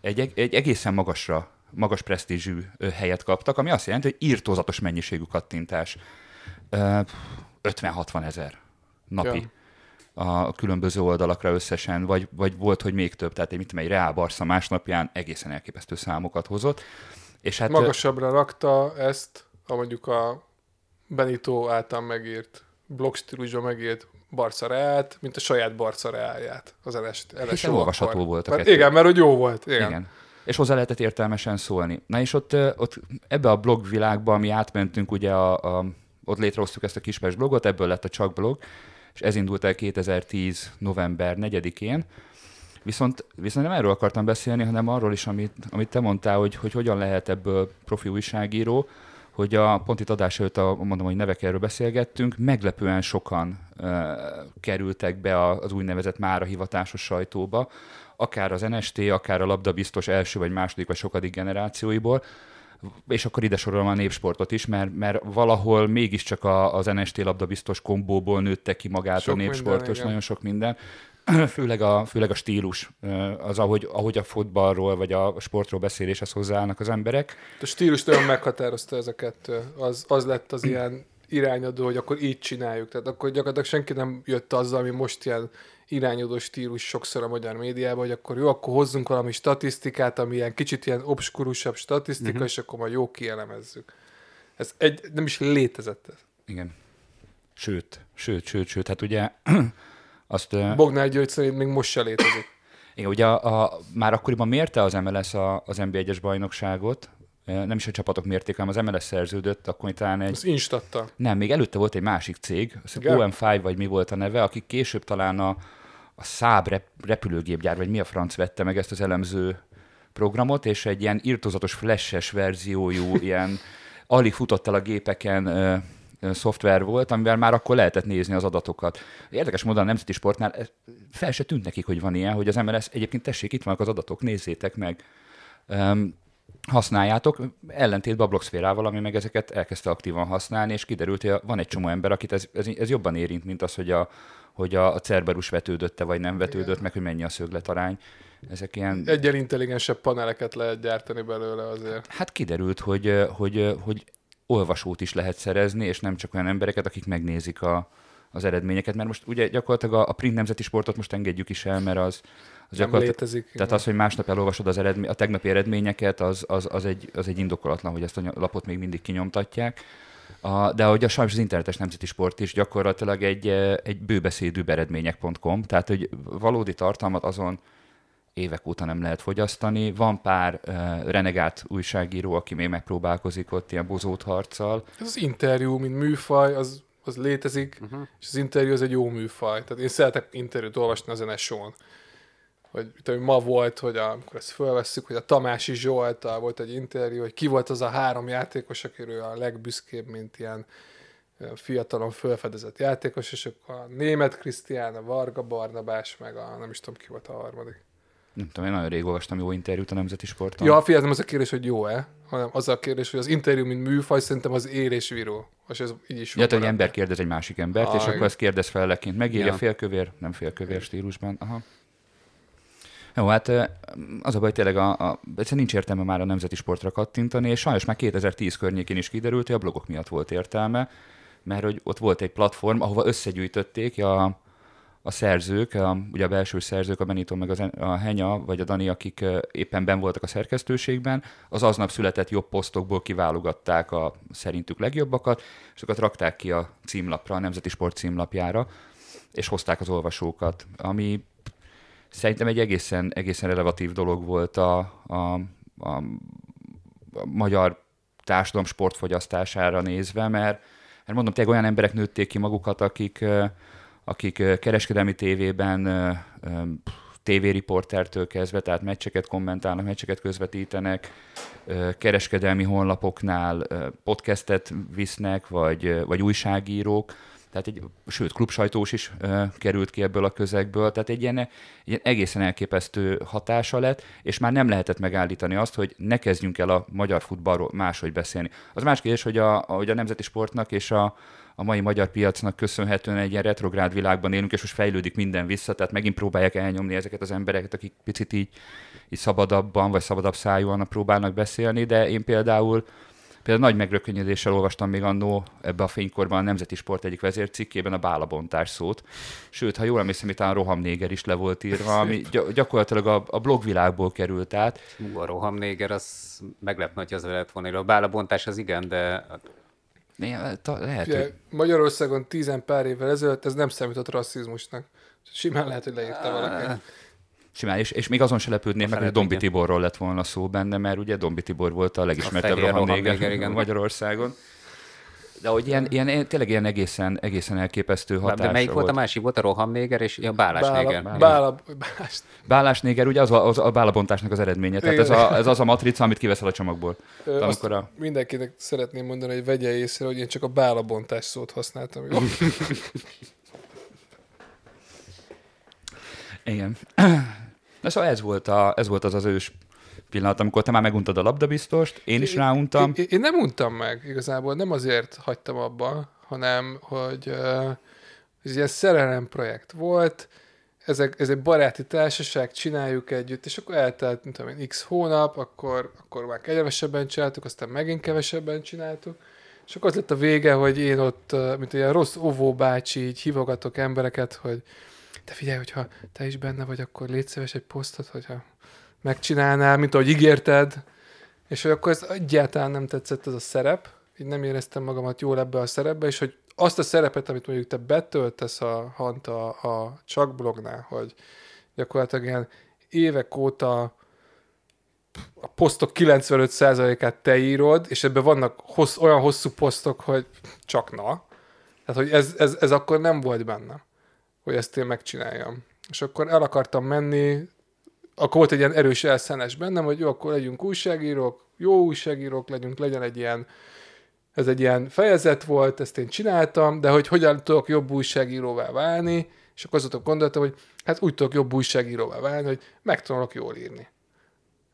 Egy, egy egészen magasra, magas presztízsű helyet kaptak, ami azt jelenti, hogy írtózatos mennyiségű kattintás. 50-60 ezer napi. Ja a különböző oldalakra összesen, vagy, vagy volt, hogy még több, tehát egy, mit tudom, egy Real Barca másnapján egészen elképesztő számokat hozott. És hát, Magasabbra rakta ezt, a mondjuk a Benito által megírt, blog stílusban megírt Barca Reált, mint a saját Barca Reálját az LS, LS olvasható volt a mert, Igen, mert hogy jó volt. Igen. igen. És hozzá lehetett értelmesen szólni. Na és ott, ott ebbe a blogvilágba, mi átmentünk, ugye a, a, ott létrehoztuk ezt a kispes blogot, ebből lett a csak blog, és ez indult el 2010. november 4-én. Viszont, viszont nem erről akartam beszélni, hanem arról is, amit, amit te mondtál, hogy, hogy hogyan lehet ebből profi újságíró, hogy a pont itt adás előtt, a, mondom, hogy nevek erről beszélgettünk, meglepően sokan uh, kerültek be az úgynevezett mára hivatásos sajtóba, akár az NST, akár a labda biztos első vagy második vagy sokadik generációiból, és akkor ide sorolom a népsportot is, mert, mert valahol mégiscsak a, az NST labda biztos kombóból nőtte ki magát sok a népsportos, minden, nagyon sok minden. Főleg a, főleg a stílus, az, ahogy, ahogy a fotballról vagy a sportról beszéléshez hozzáállnak az emberek. A stílus nagyon meghatározta ezeket, az, az lett az ilyen irányadó, hogy akkor így csináljuk. Tehát akkor gyakorlatilag senki nem jött azzal, ami most ilyen irányadó stílus sokszor a magyar médiában, hogy akkor jó, akkor hozzunk valami statisztikát, ami ilyen kicsit ilyen obskurusabb statisztika, uh-huh. és akkor majd jó kielemezzük. Ez egy, nem is létezett ez. Igen. Sőt, sőt, sőt, sőt, hát ugye azt... Bognár György szerint még most se létezik. Igen, ugye a, a, már akkoriban mérte az MLS a, az NB1-es bajnokságot, nem is a csapatok mérték, hanem az MLS szerződött, akkor talán egy... Az Instatta. Nem, még előtte volt egy másik cég, az OM5 vagy mi volt a neve, akik később talán a, a Saab rep, repülőgépgyár, vagy mi a franc vette meg ezt az elemző programot, és egy ilyen irtozatos flashes verziójú, ilyen alig futott el a gépeken szoftver volt, amivel már akkor lehetett nézni az adatokat. Érdekes módon a Nemzeti Sportnál fel se tűnt nekik, hogy van ilyen, hogy az MLS egyébként tessék, itt vannak az adatok, nézzétek meg. Um, használjátok, ellentétben a blogszférával, ami meg ezeket elkezdte aktívan használni, és kiderült, hogy van egy csomó ember, akit ez, ez, ez jobban érint, mint az, hogy a, hogy a, a Cerberus vetődötte, vagy nem vetődött, Igen. meg hogy mennyi a szögletarány. Ezek ilyen... Egyel intelligensebb paneleket lehet gyártani belőle azért. Hát kiderült, hogy, hogy, hogy olvasót is lehet szerezni, és nem csak olyan embereket, akik megnézik a, az eredményeket, mert most ugye gyakorlatilag a, a print nemzeti sportot most engedjük is el, mert az, az nem létezik. Tehát igen. az, hogy másnap elolvasod az eredmény, a tegnapi eredményeket, az, az, az, egy, az egy indokolatlan, hogy ezt a lapot még mindig kinyomtatják. A, de ahogy a sajnos az internetes nemzeti sport is gyakorlatilag egy, eh, egy bőbeszédű eredmények.com, tehát hogy valódi tartalmat azon évek óta nem lehet fogyasztani. Van pár uh, renegát újságíró, aki még megpróbálkozik ott ilyen bozót harccal. Ez az interjú, mint műfaj, az, az létezik, uh-huh. és az interjú az egy jó műfaj. Tehát én szeretek interjút olvasni az NSO-n. Hogy hogy ma volt, hogy a, amikor ezt fölvesszük, hogy a Tamási Zsoltal volt egy interjú, hogy ki volt az a három játékos, akiről a legbüszkébb, mint ilyen fiatalon felfedezett játékos, és akkor a német Krisztián, a Varga Barnabás, meg a nem is tudom ki volt a harmadik nem tudom, én nagyon rég olvastam jó interjút a Nemzeti Sporton. Ja, figyelj, nem az a kérdés, hogy jó-e, hanem az a kérdés, hogy az interjú, mint műfaj, szerintem az él és viró. És ez így is ja, egy ember kérdez egy másik embert, ah, és igen. akkor ezt kérdez fel leként. Megírja ja. félkövér, nem félkövér stílusban. Aha. Jó, hát az a baj, tényleg a, a, egyszerűen nincs értelme már a nemzeti sportra kattintani, és sajnos már 2010 környékén is kiderült, hogy a blogok miatt volt értelme, mert hogy ott volt egy platform, ahova összegyűjtötték a, a szerzők, a, ugye a belső szerzők, a Benito meg az, a Henya, vagy a Dani, akik éppen ben voltak a szerkesztőségben, az aznap született jobb posztokból kiválogatták a szerintük legjobbakat, és azokat rakták ki a címlapra, a Nemzeti Sport címlapjára, és hozták az olvasókat, ami szerintem egy egészen, egészen relevatív dolog volt a, a, a, a magyar társadalom sportfogyasztására nézve, mert, mert mondom, tényleg olyan emberek nőtték ki magukat, akik, akik kereskedelmi tévében tévériportertől kezdve, tehát meccseket kommentálnak, meccseket közvetítenek, kereskedelmi honlapoknál podcastet visznek, vagy, vagy újságírók, tehát egy, sőt, klubsajtós is uh, került ki ebből a közegből, tehát egy ilyen, egy ilyen egészen elképesztő hatása lett, és már nem lehetett megállítani azt, hogy ne kezdjünk el a magyar futballról máshogy beszélni. Az más kérdés, hogy a, hogy a nemzeti sportnak és a, a mai magyar piacnak köszönhetően egy ilyen retrográd világban élünk, és most fejlődik minden vissza, tehát megint próbálják elnyomni ezeket az embereket, akik picit így, így szabadabban, vagy szabadabb szájúan próbálnak beszélni, de én például Például nagy megrökönyödéssel olvastam még annó ebbe a fénykorban a Nemzeti Sport egyik vezércikkében a bálabontás szót. Sőt, ha jól emlékszem, itt a rohamnéger is le volt írva, ami gyakorlatilag a, a blogvilágból került át. Hú, a rohamnéger, az meglep hogy az lett volna. A bálabontás az igen, de Ta, lehet, Ugye, hogy... Magyarországon tizen pár évvel ezelőtt ez nem számított rasszizmusnak. Simán lehet, hogy leírta valaki. Simán, és, és még azon se lepődnék meg, hogy Dombi Tiborról lett volna szó benne, mert ugye Dombi Tibor volt a legismertebb rohamnéger Magyarországon. De hogy ilyen, ilyen, tényleg ilyen egészen, egészen elképesztő hatása De melyik volt, volt a másik? Volt a rohamnéger és a bálásnéger. Bála, bála, bálás. Bálásnéger, ugye az a, az a bálabontásnak az eredménye. Tehát ez, a, ez az a matrica, amit kiveszel a csomagból. Ö, amikor a... Mindenkinek szeretném mondani, hogy vegye észre, hogy én csak a bálabontás szót használtam. Jó? Igen. Na szóval ez volt, a, ez volt az az ős pillanat, amikor te már meguntad a labdabiztost, én is ráuntam. Én, én nem untam meg igazából, nem azért hagytam abba, hanem hogy uh, ez egy szerelem projekt volt, ezek, ez egy baráti társaság, csináljuk együtt, és akkor eltelt, mint tudom én, x hónap, akkor, akkor már kevesebben csináltuk, aztán megint kevesebben csináltuk, és akkor az lett a vége, hogy én ott, mint ilyen rossz óvóbácsi, így hívogatok embereket, hogy de figyelj, hogyha te is benne vagy, akkor légy szíves egy posztot, hogyha megcsinálnál, mint ahogy ígérted, és hogy akkor ez egyáltalán nem tetszett ez a szerep, így nem éreztem magamat jól ebbe a szerepbe, és hogy azt a szerepet, amit mondjuk te betöltesz a Hanta a csak blognál, hogy gyakorlatilag ilyen évek óta a posztok 95%-át te írod, és ebben vannak hossz, olyan hosszú posztok, hogy csak na. Tehát, hogy ez, ez, ez akkor nem volt benne hogy ezt én megcsináljam. És akkor el akartam menni, akkor volt egy ilyen erős elszenes bennem, hogy jó, akkor legyünk újságírók, jó újságírók legyünk, legyen egy ilyen, ez egy ilyen fejezet volt, ezt én csináltam, de hogy hogyan tudok jobb újságíróvá válni, és akkor azóta gondoltam, hogy hát úgy tudok jobb újságíróvá válni, hogy megtanulok jól írni.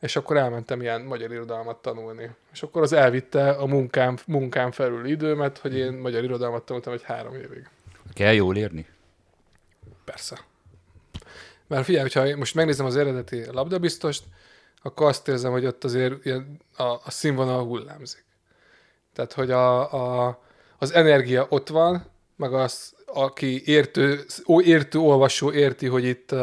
És akkor elmentem ilyen magyar irodalmat tanulni. És akkor az elvitte a munkám, munkám felül időmet, hogy én magyar irodalmat tanultam egy három évig. Kell jól írni? Persze. Mert figyelj, hogyha most megnézem az eredeti labdabiztost, akkor azt érzem, hogy ott azért ilyen a, a színvonal hullámzik. Tehát, hogy a, a, az energia ott van, meg az, aki értő, értő olvasó érti, hogy itt,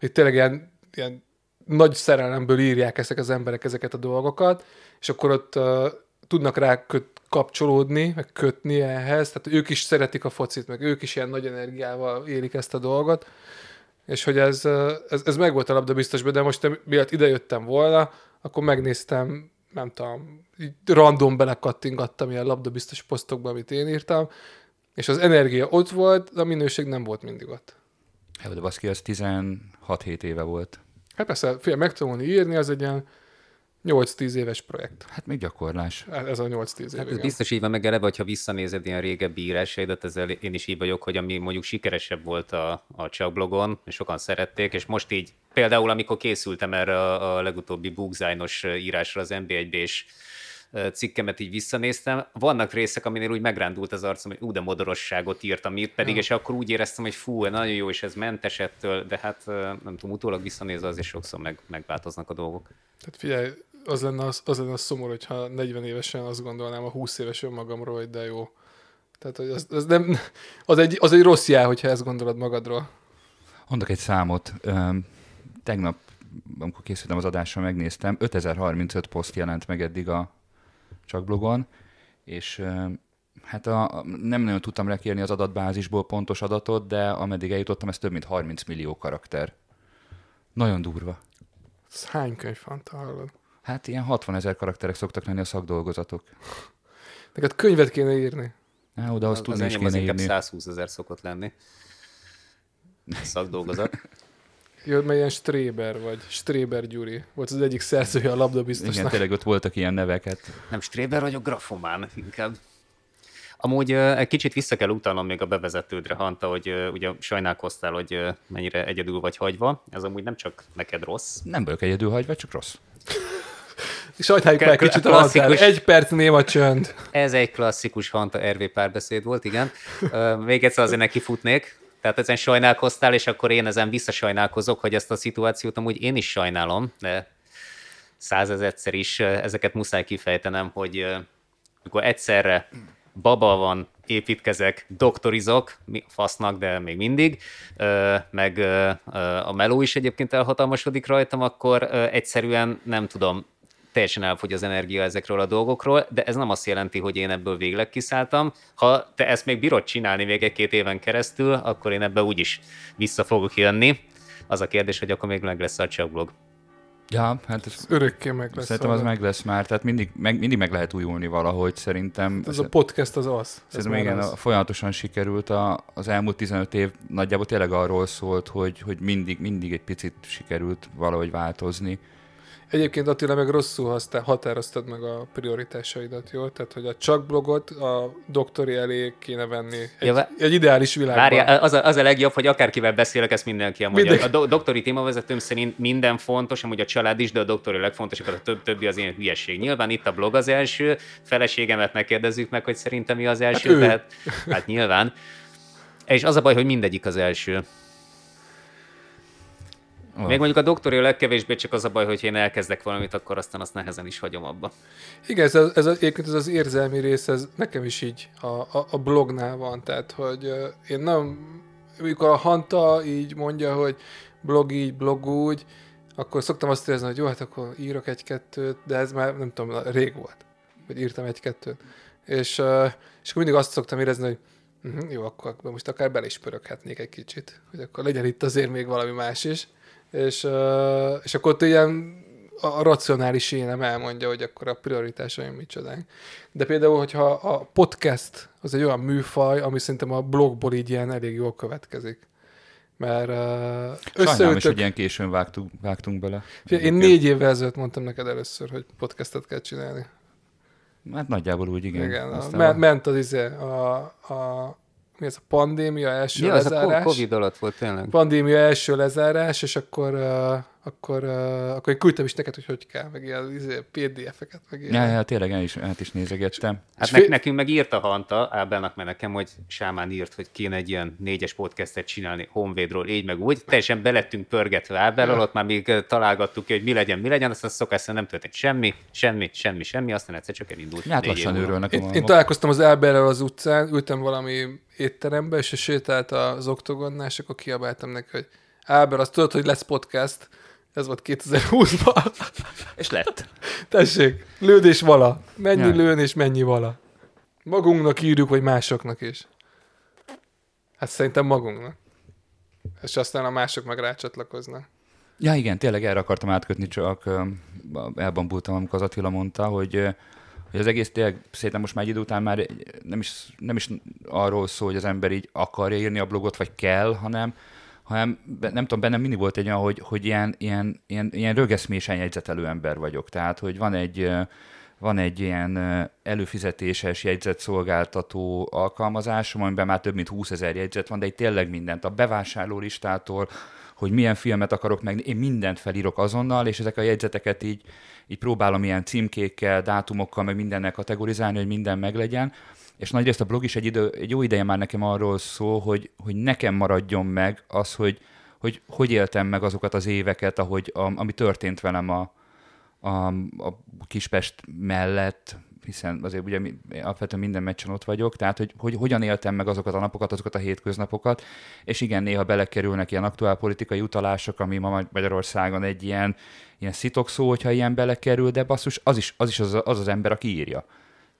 hogy tényleg ilyen, ilyen nagy szerelemből írják ezek az emberek ezeket a dolgokat, és akkor ott tudnak rá köt, kapcsolódni, meg kötni ehhez, tehát ők is szeretik a focit, meg ők is ilyen nagy energiával élik ezt a dolgot, és hogy ez, ez, ez meg volt a labda biztosban, de most miatt idejöttem volna, akkor megnéztem, nem tudom, így random belekattingattam ilyen labda biztos posztokba, amit én írtam, és az energia ott volt, de a minőség nem volt mindig ott. Hát, de baszki, az 16-7 éve volt. Hát persze, fél meg tudom írni, az egy ilyen 8-10 éves projekt. Hát még gyakorlás. Hát Ez a 8-10 év. Hát ez igen. biztos így van meg eleve, hogyha visszanézed ilyen régebbi írásaidat, ezzel én is így vagyok, hogy ami mondjuk sikeresebb volt a, a Csak blogon, és sokan szerették, és most így például, amikor készültem erre a, a legutóbbi bugzájnos írásra az NB1-b-s cikkemet így visszanéztem, vannak részek, aminél úgy megrándult az arcom, hogy ú, de modorosságot írtam itt pedig, Ja. és akkor úgy éreztem, hogy fú, nagyon jó, és ez mentes ettől, de hát nem tudom, utólag visszanézve azért sokszor meg, megváltoznak a dolgok. Tehát figyelj, az lenne az, az lenne a szomorú, hogyha 40 évesen azt gondolnám a 20 éves önmagamról, hogy de jó. Tehát, hogy az, az, nem, az, egy, az egy rossz jel, hogyha ezt gondolod magadról. Mondok egy számot. Tegnap, amikor készültem az adásra, megnéztem, 5035 poszt jelent meg eddig a csak blogon, és hát a, nem nagyon tudtam lekérni az adatbázisból pontos adatot, de ameddig eljutottam, ez több mint 30 millió karakter. Nagyon durva. Ez hány könyv van, hallod? Hát ilyen 60 ezer karakterek szoktak lenni a szakdolgozatok. Neked könyvet kéne írni. Á, oda azt az tudni is az kéne írni. 120 ezer szokott lenni. Szakdolgozat. Jó, mert ilyen Stréber vagy. Stréber Gyuri. Volt az egyik szerzője a labda Igen, tényleg ott voltak ilyen neveket. Nem Stréber vagyok, grafomán inkább. Amúgy egy kicsit vissza kell utalnom még a bevezetődre, Hanta, hogy ugye sajnálkoztál, hogy mennyire egyedül vagy hagyva. Ez amúgy nem csak neked rossz. Nem vagyok egyedül hagyva, csak rossz. Sajnáljuk meg kicsit a klasszikus- határ. Egy perc néma csönd. Ez egy klasszikus Hanta RV párbeszéd volt, igen. Még egyszer azért neki futnék. Tehát ezen sajnálkoztál, és akkor én ezen visszasajnálkozok, hogy ezt a szituációt amúgy én is sajnálom, de százezerszer is ezeket muszáj kifejtenem, hogy amikor egyszerre baba van, építkezek, doktorizok, fasznak, de még mindig, meg a meló is egyébként elhatalmasodik rajtam, akkor egyszerűen nem tudom, teljesen elfogy az energia ezekről a dolgokról, de ez nem azt jelenti, hogy én ebből végleg kiszálltam. Ha te ezt még bírod csinálni még egy-két éven keresztül, akkor én ebbe úgyis vissza fogok jönni. Az a kérdés, hogy akkor még meg lesz a blog. Ja, hát ez, Örökké meg lesz. szerintem az meg lesz már, tehát mindig meg, mindig meg lehet újulni valahogy, szerintem. Ez a podcast az az. Szerintem igen, az. folyamatosan sikerült. A, az elmúlt 15 év nagyjából tényleg arról szólt, hogy, hogy mindig, mindig egy picit sikerült valahogy változni. Egyébként Attila meg rosszul hasztál, határoztad meg a prioritásaidat, jó? Tehát, hogy a csak blogot a doktori elé kéne venni. Egy, Ja, egy ideális világban. Várjál, az a, az a legjobb, hogy akárkivel beszélek, ezt mindenki elmondja. Mindenki. A do- doktori témavezetőm szerint minden fontos, amúgy a család is, de a doktori legfontosabb, a több, többi az ilyen hülyeség. Nyilván itt a blog az első, feleségemet megkérdezzük meg, hogy szerintem mi az első, ő. tehát hát nyilván. És az a baj, hogy mindegyik az első. Oh. Még mondjuk a doktori a legkevésbé csak az a baj, hogy én elkezdek valamit, akkor aztán azt nehezen is hagyom abba. Igen, ez, ez, az, egyébként ez az érzelmi rész, ez nekem is így a, a, a blognál van, tehát, hogy én nem, amikor a Hanta így mondja, hogy blog így, blog úgy, akkor szoktam azt érezni, hogy jó, hát akkor írok egy-kettőt, de ez már nem tudom, rég volt, hogy írtam egy-kettőt. És, és akkor mindig azt szoktam érezni, hogy uh-huh, jó, akkor akkor most akár bele is pöröghetnék egy kicsit, hogy akkor legyen itt azért még valami más is. És, és akkor ott ilyen a, a racionális énem elmondja, hogy akkor a prioritásaim micsodák. De például, hogyha a podcast az egy olyan műfaj, ami szerintem a blogból így ilyen elég jól következik. Mert uh, Sajnálom is, hogy ilyen későn vágtunk, vágtunk bele. Figyelj, Én négy évvel ezelőtt mondtam neked először, hogy podcastet kell csinálni. Hát nagyjából úgy, igen. Igen, a, Aztán ment, ment az izé, a, a, mi ez a pandémia első Ja, ez a lezárás. co- Covid alatt volt tényleg. pandémia első lezárás, és akkor, uh, akkor, uh, akkor én küldtem is neked, hogy hogy kell, meg ilyen izé, PDF-eket, meg ilyen. Ja, ja, tényleg el is, át is nézegettem. Hát ne, fél- nekünk meg írta Hanta, Ábelnak meg nekem, hogy Sámán írt, hogy kéne egy ilyen négyes podcastet csinálni Honvédról, így meg úgy. Teljesen belettünk pörgetve Ábel, ott már még találgattuk ki, hogy mi legyen, mi legyen, aztán szokás szerint nem történt semmi, semmi, semmi, semmi, aztán egyszer csak elindult. Hát lassan őrölnek a Én, én találkoztam az Elberrel az utcán, ültem valami étterembe, és sétált az oktogonnál, és akkor kiabáltam neki, hogy Áber, azt tudod, hogy lesz podcast, Ez volt 2020-ban. És lett. Tessék, lőd és vala. Mennyi Ja. lőn és mennyi vala. Magunknak írjuk, vagy másoknak is. Hát szerintem magunknak. És aztán a mások meg rácsatlakoznak. Ja igen, tényleg erre akartam átkötni, csak elbambultam, amikor az Attila mondta, hogy, hogy az egész tényleg szerintem most már egy idő után már nem is, nem is arról szól, hogy az ember így akarja írni a blogot, vagy kell, hanem, hanem nem tudom, bennem mindig volt egy olyan, hogy, hogy ilyen, ilyen, ilyen, ilyen rögeszmésen jegyzetelő ember vagyok. Tehát, hogy van egy, van egy ilyen előfizetéses jegyzetszolgáltató alkalmazásom, amiben már több mint 20 ezer jegyzet van, de itt tényleg mindent, a bevásárló listától, hogy milyen filmet akarok meg, én mindent felírok azonnal, és ezek a jegyzeteket így, így próbálom ilyen címkékkel, dátumokkal, meg mindennel kategorizálni, hogy minden meglegyen. És nagyrészt a blog is egy, idő, egy jó ideje már nekem arról szól, hogy, hogy nekem maradjon meg az, hogy, hogy hogy éltem meg azokat az éveket, ahogy, a, ami történt velem a, a, a Kispest mellett, hiszen azért ugye alapvetően minden meccsen ott vagyok, tehát hogy, hogy hogyan éltem meg azokat a napokat, azokat a hétköznapokat, és igen, néha belekerülnek ilyen aktuál politikai utalások, ami ma Magyarországon egy ilyen, ilyen szitokszó, hogyha ilyen belekerül, de basszus, az is az, is az, az, az ember, aki írja.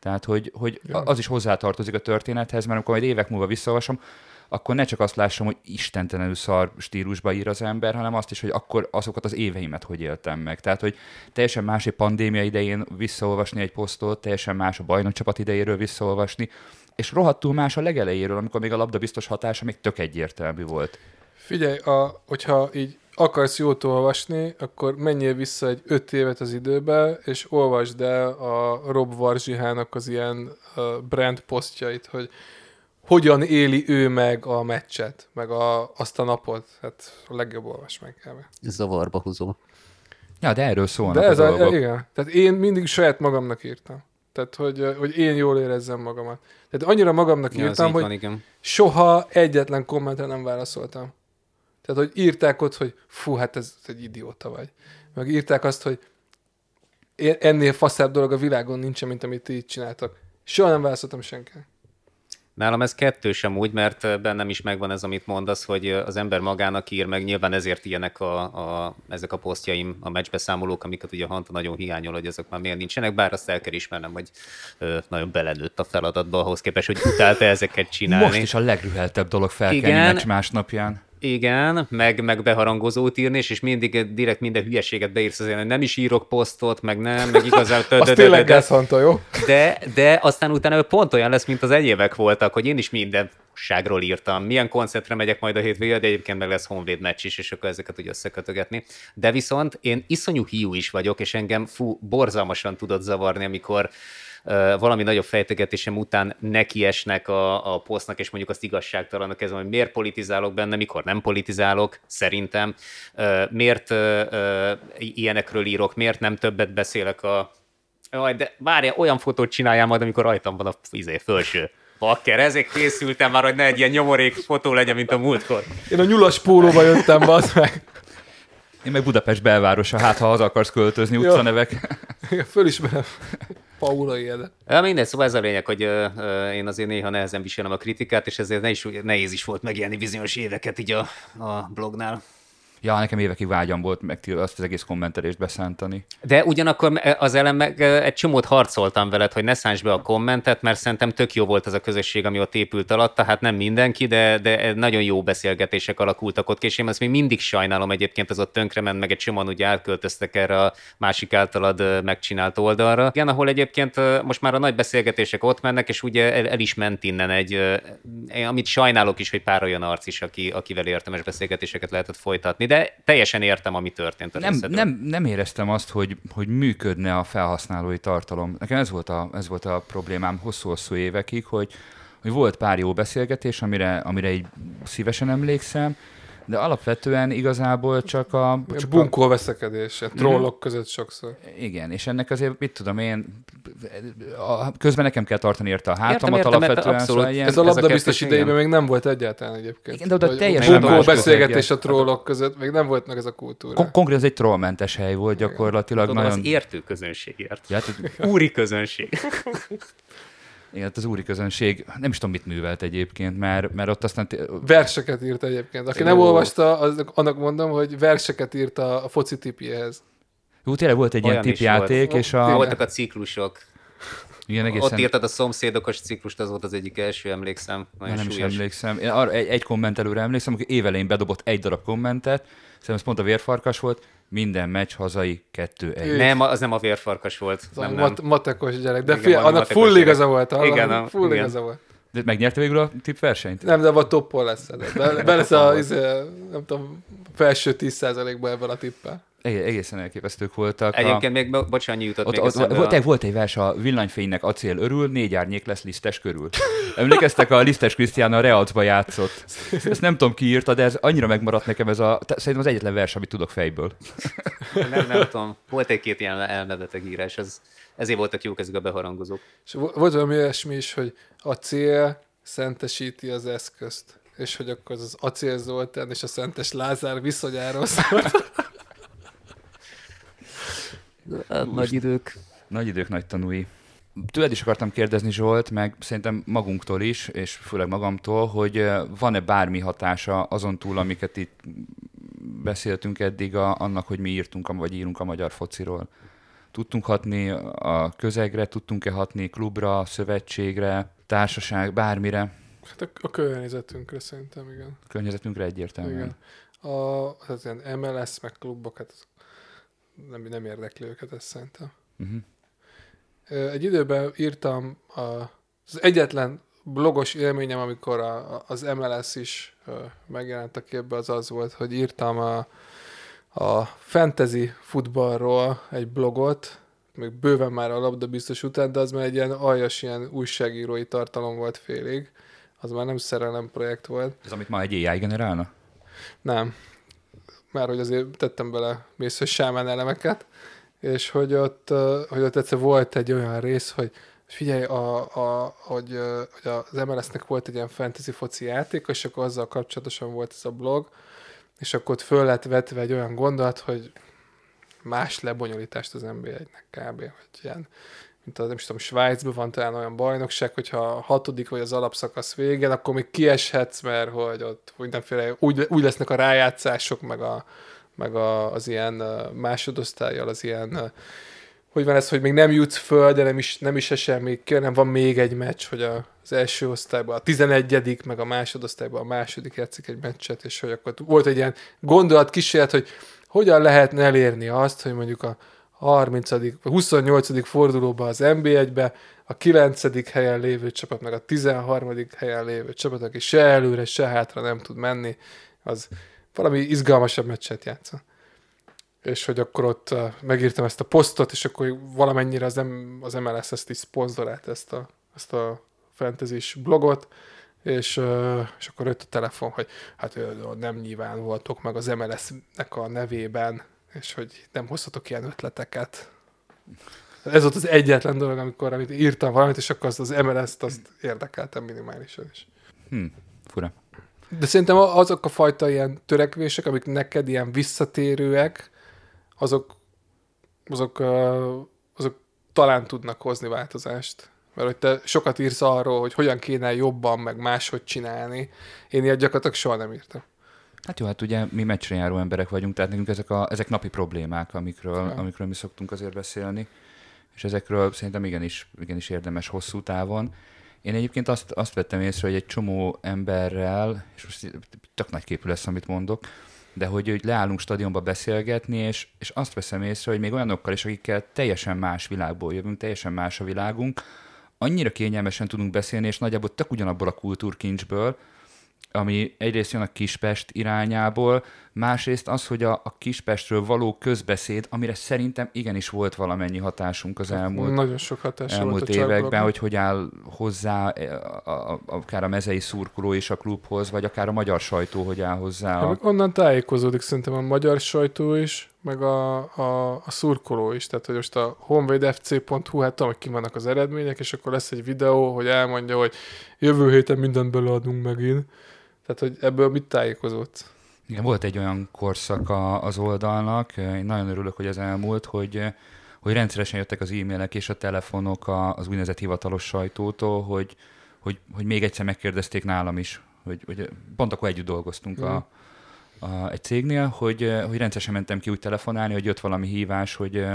Tehát, hogy, hogy az is hozzátartozik a történethez, mert amikor majd évek múlva visszaolvasom, akkor ne csak azt lássam, hogy istentelenül szar stílusba ír az ember, hanem azt is, hogy akkor azokat az éveimet hogy éltem meg. Tehát, hogy teljesen más egy pandémia idején visszaolvasni egy posztot, teljesen más a bajnokcsapat idejéről visszaolvasni, és rohadtul más a legelejéről, amikor még a labdabiztos hatása még tök egyértelmű volt. Figyelj, a, hogyha így akarsz jót olvasni, akkor menjél vissza egy öt évet az időbe, és olvasd el a Rob Varzsihának az ilyen brand posztjait, hogy hogyan éli ő meg a meccset, meg a, azt a napot. Hát a legjobb olvas meg. kb. Zavarba húzó. Ja, de erről szólnak De ez a a, igen. Tehát én mindig saját magamnak írtam. Tehát, hogy, hogy én jól érezzem magamat. Tehát annyira magamnak Ja, írtam, hogy van, igen. soha egyetlen kommentre nem válaszoltam. Tehát, hogy írták ott, hogy fú, hát ez egy idióta vagy. Meg írták azt, hogy ennél faszább dolog a világon nincsen, mint amit ti így csináltak. Soha nem válaszoltam senkinek. Nálam ez kettős amúgy, mert ö, bennem is megvan ez, amit mondasz, hogy ö, az ember magának ír meg, nyilván ezért ilyenek a, a, ezek a posztjaim, a meccsbeszámolók, amiket ugye Hanta nagyon hiányol, hogy ezek már miért nincsenek, bár azt el kell ismernem, hogy ö, nagyon belenőtt a feladatba ahhoz képest, hogy utálta ezeket csinálni. Most is a legrüheltebb dolog felkelni Igen. meccs másnapján. Igen, meg, meg beharangozót írni, és, és mindig direkt minden hülyeséget beírsz azért, hogy nem is írok posztot, meg nem, meg igazából... Az tényleg gázhanta, jó? De, de aztán utána pont olyan lesz, mint az egyébek voltak, hogy én is minden ságról írtam. Milyen koncertre megyek majd a hétvégén, de egyébként meg lesz Honvéd meccs is, és akkor ezeket ugye összekötögetni. De viszont én iszonyú hiú is vagyok, és engem fú, borzalmasan tudott zavarni, amikor valami nagyobb fejtegetésem után nekiesnek a, a posztnak, és mondjuk azt igazságtalannak kezdem, hogy miért politizálok benne, mikor nem politizálok, szerintem. Miért ilyenekről írok, miért nem többet beszélek a, Jaj, de várja, olyan fotót csináljál majd, amikor rajtam van a izé, felső. Bakker, ezek készültem már, hogy ne egy ilyen nyomorék fotó legyen, mint a múltkor. Én a nyulas pólóba jöttem, bazd meg. Én meg Budapest belvárosa, hát ha haza akarsz költözni, utcanevek. Fölismerem. Paula ilyen. Ja, mindegy, szóval ez a lényeg, hogy ö, ö, én azért néha nehezen viselem a kritikát, és ezért ne is, nehéz is volt megélni bizonyos éveket így a, a blognál. Ja, nekem évekig vágyam volt meg azt az egész kommentelést beszántani. De ugyanakkor az ellen meg ö, egy csomót harcoltam veled, hogy ne szánts be a kommentet, mert szerintem tök jó volt az a közösség, ami ott épült alatta. Hát nem mindenki, de, de nagyon jó beszélgetések alakultak ott és én ezt még mindig sajnálom egyébként, az ott tönkrement, meg egy csomóan ugye átköltöztek erre a másik általad megcsinált oldalra. Igen, ahol egyébként most már a nagy beszélgetések ott mennek, és ugye el, el is ment innen egy, amit sajnálok is, hogy pár olyan arc is, aki, akivel értemes beszélgetéseket lehetett folytatni, de teljesen értem, ami történt a Nem, részedről. nem, nem éreztem azt, hogy, hogy működne a felhasználói tartalom. Nekem ez volt a, ez volt a problémám hosszú-hosszú évekig, hogy, hogy volt pár jó beszélgetés, amire, amire így szívesen emlékszem, de alapvetően igazából csak a... Csak a Bunkó veszekedés, a trollok között sokszor. igen, és ennek azért, mit tudom én, a, közben nekem kell tartani érte a hátamat Értem, értem, alapvetően. abszolút. Szóval ilyen, Ez a ez a labdabiztos kettős, idejében még nem volt egyáltalán egyébként. Igen, de oda teljesen Bunkó más beszélgetés a trollok között, még nem volt meg ez a kultúra. kon- konkrét ez egy trollmentes hely volt gyakorlatilag. Tudom, nagyon... az értő közönségért. Ja, hát, Úri közönség. Igen, az úri közönség nem is tudom, mit művelt egyébként, mert, mert ott aztán... t- Verseket írt egyébként. Aki nem Jó. olvasta, az, annak mondom, hogy verseket írt a, a foci tipjéhez. Jó, tényleg volt egy ilyen Olyan is tipjáték, és a... Voltak a ciklusok. Igen, Ott egészen... írtad a szomszédokos ciklust, az volt az egyik első, emlékszem. Nagyon nem is súlyos. emlékszem. Én arra egy, egy kommentelőre emlékszem, aki évelején bedobott egy darab kommentet, szerintem ez pont a vérfarkas volt, minden meccs hazai 2-1. Nem, az nem a vérfarkas volt. Az Nem, a mat- matekos gyerek. De Igen, fél, annak full igaza volt. hallod? Igen, a- full igen. igaza volt. De megnyerte végül a tip versenyt? Nem, de a toppon lesz. Be, be lesz a, izé, nem tudom, felső 10%-ba ebből a tippel. Eg- Egészen elképesztők voltak. Egyébként még, bo- bocsánat, jutott Ott, még ott, eszembe volt, a- egy, volt egy vers, a villanyfénynek acél örül, négy árnyék lesz lisztes körül. Emlékeztek, a lisztes Krisztián a Realcba játszott. Ezt nem tudom ki írta, de ez annyira megmaradt nekem ez a, te- szerintem az egyetlen vers, amit tudok fejből. Nem, nem tudom. Volt egy-két ilyen elmebeteg írás, ez, ezért voltak jók ezek a beharangozók. És vo- volt valami olyasmi is, hogy a cél szentesíti az eszközt. És hogy akkor az, az Acél Zoltán és a Szentes Lázár viszonyáról szólt. Nagy idők. Nagy idők, nagy tanúi. Tőled is akartam kérdezni, Zsolt, meg szerintem magunktól is, és főleg magamtól, hogy van-e bármi hatása azon túl, amiket itt beszéltünk eddig, a, annak, hogy mi írtunk, vagy írunk a magyar fociról. Tudtunk hatni a közegre, tudtunk-e hatni klubra, szövetségre, társaság, bármire, Hát a, a környezetünkre szerintem, igen. a környezetünkre egyértelműen. igen. A, az ilyen MLS, meg klubok, hát nem, nem érdekli őket, ez szerintem. Uh-huh. Egy időben írtam a, az egyetlen blogos élményem, amikor a, a- az MLS is megjelent a képbe, az az volt, hogy írtam a, a fantasy futballról egy blogot, még bőven már a labda biztos után, de az már egy ilyen aljas, ilyen újságírói tartalom volt félig. Az már nem szerelem projekt volt. Ez amit ma egy AI generálna? Nem. Már hogy azért tettem bele mészős sámán elemeket, és hogy ott, hogy ott egyszer volt egy olyan rész, hogy figyelj, a, a, hogy, hogy az MLS-nek volt egy ilyen fantasy foci játék, és akkor azzal kapcsolatosan volt ez a blog, és akkor ott föl lett vetve egy olyan gondolat, hogy más lebonyolítást az NBA-nek kb. Hogy ilyen, mint az, nem is tudom, Svájcban van talán olyan bajnokság, hogyha a hatodik vagy az alapszakasz végén, akkor még kieshetsz, mert hogy ott mindenféle, úgy, úgy lesznek a rájátszások, meg, a, meg a, az ilyen másodosztályjal, az ilyen, hogy van ez, hogy még nem jutsz föl, de nem is, nem is esel még ki, hanem van még egy meccs, hogy a, az első osztályban a 11 meg a másodosztályban a második játszik egy meccset, és hogy akkor volt egy ilyen gondolat kísérlet, hogy hogyan lehetne elérni azt, hogy mondjuk a 30. vagy 28. fordulóban az NB1-be a 9. helyen lévő csapat, meg a 13. helyen lévő csapat, aki se előre, se hátra nem tud menni, az valami izgalmasabb meccset játszon. És hogy akkor ott uh, megírtam ezt a posztot, és akkor valamennyire az, M- az MLS ezt is szponzorált ezt a, ezt a fantasy blogot, és, uh, és akkor jött a telefon, hogy hát nem nyilván voltok meg az MLS-nek a nevében, és hogy nem hozhatok ilyen ötleteket. Ez volt az egyetlen dolog, amikor amit írtam valamit, és akkor azt az MLS-t azt érdekeltem minimálisan is. Hm, fura. De szerintem azok a fajta ilyen törekvések, amik neked ilyen visszatérőek, azok, azok, azok talán tudnak hozni változást. Mert hogy te sokat írsz arról, hogy hogyan kéne jobban, meg máshogy csinálni. Én ilyet gyakorlatilag soha nem írtam. Hát jó, hát ugye mi meccsre járó emberek vagyunk, tehát nekünk ezek, a, ezek napi problémák, amikről, Ja. amikről mi szoktunk azért beszélni, és ezekről szerintem igenis, igenis érdemes hosszú távon. Én egyébként azt, azt vettem észre, hogy egy csomó emberrel, és most tök nagy képű lesz, amit mondok, de hogy, hogy leállunk stadionba beszélgetni, és, és azt veszem észre, hogy még olyanokkal is, akikkel teljesen más világból jövünk, teljesen más a világunk, annyira kényelmesen tudunk beszélni, és nagyjából tök ugyanabból a kultúrkincsből, ami egyrészt jön a Kispest irányából, másrészt az, hogy a, a Kispestről való közbeszéd, amire szerintem igenis volt valamennyi hatásunk az elmúlt, Nagyon sok hatása elmúlt volt a években, hogy hogy áll hozzá a, a, a, akár a mezei szurkoló is a klubhoz, vagy akár a magyar sajtó, hogy áll hozzá. Hát A... meg onnan tájékozódik szerintem a magyar sajtó is, meg a, a, a szurkoló is. Tehát, hogy most a honvédfc.hu, hát tudom, hogy ki vannak az eredmények, és akkor lesz egy videó, hogy elmondja, hogy jövő héten mindent beleadunk megint. Tehát, hogy ebből mit tájékozódsz? Igen, volt egy olyan korszak a, az oldalnak, én nagyon örülök, hogy ez elmúlt, hogy, hogy rendszeresen jöttek az e-mailek és a telefonok az úgynevezett hivatalos sajtótól, hogy, hogy, hogy még egyszer megkérdezték nálam is, hogy, hogy pont akkor együtt dolgoztunk mm. a, a, egy cégnél, hogy, hogy rendszeresen mentem ki úgy telefonálni, hogy jött valami hívás, hogy,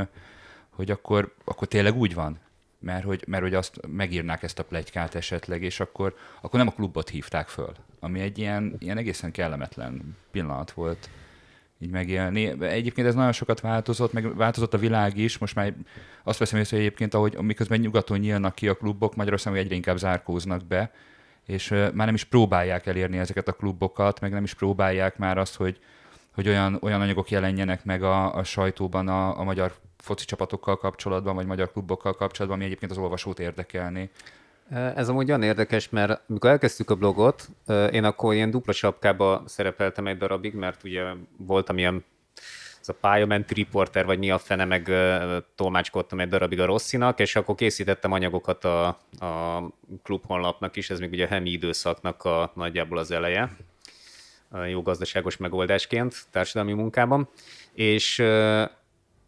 hogy akkor, akkor tényleg úgy van, mert hogy, mert hogy azt megírnák ezt a plegykát esetleg, és akkor, akkor nem a klubot hívták föl, ami egy ilyen, ilyen egészen kellemetlen pillanat volt így megélni. Egyébként ez nagyon sokat változott, meg változott a világ is, most már azt veszem észre, egyébként, ahogy miközben nyugaton nyílnak ki a klubok, Magyarországon egyre inkább zárkóznak be, és már nem is próbálják elérni ezeket a klubokat, meg nem is próbálják már azt, hogy, hogy olyan, olyan anyagok jelenjenek meg a, a sajtóban a, a magyar foci csapatokkal kapcsolatban, vagy magyar klubokkal kapcsolatban, ami egyébként az olvasót érdekelni. Ez amúgy olyan érdekes, mert amikor elkezdtük a blogot, én akkor ilyen dupla sapkába szerepeltem egy darabig, mert ugye voltam ilyen a pályamenti riporter, vagy mi a fene, meg tolmácskodtam egy darabig a Rosszinak, és akkor készítettem anyagokat a, a klub honlapnak is, ez még ugye a hemi időszaknak a nagyjából az eleje, jó gazdaságos megoldásként társadalmi munkában, és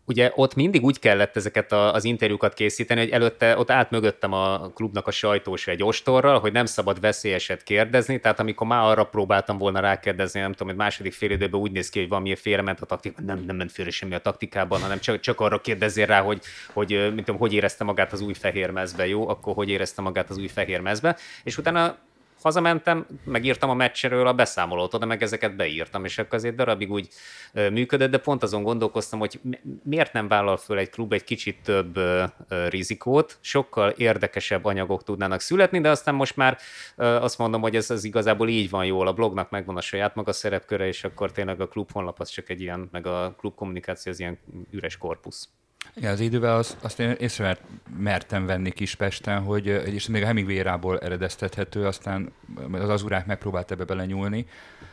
ugye ott mindig úgy kellett ezeket a, az interjúkat készíteni, hogy előtte ott át mögöttem a klubnak a sajtós egy ostorral, hogy nem szabad veszélyeset kérdezni, tehát amikor már arra próbáltam volna rákérdezni, nem tudom, hogy második fél időben úgy néz ki, hogy valami félrement a taktika, nem, nem ment félre semmi a taktikában, hanem csak, csak arra kérdezzél rá, hogy, hogy, mint tudom, hogy érezte magát az új fehér mezbe, jó, akkor hogy érezte magát az új fehér mezbe, és utána hazamentem, megírtam a meccsről a beszámolót, oda meg ezeket beírtam, és akkor azért darabig úgy működött, de pont azon gondolkoztam, hogy miért nem vállal föl egy klub egy kicsit több rizikót, sokkal érdekesebb anyagok tudnának születni, de aztán most már azt mondom, hogy ez az igazából így van jól, a blognak megvan a saját maga szerepköre, és akkor tényleg a klub honlap az csak egy ilyen, meg a klub kommunikáció az ilyen üres korpusz. Igen, az idővel azt, azt én észre mertem venni Kispesten, hogy, és még a Hemingway-rából eredeztethető, aztán az azurák megpróbált ebbe belenyúlni,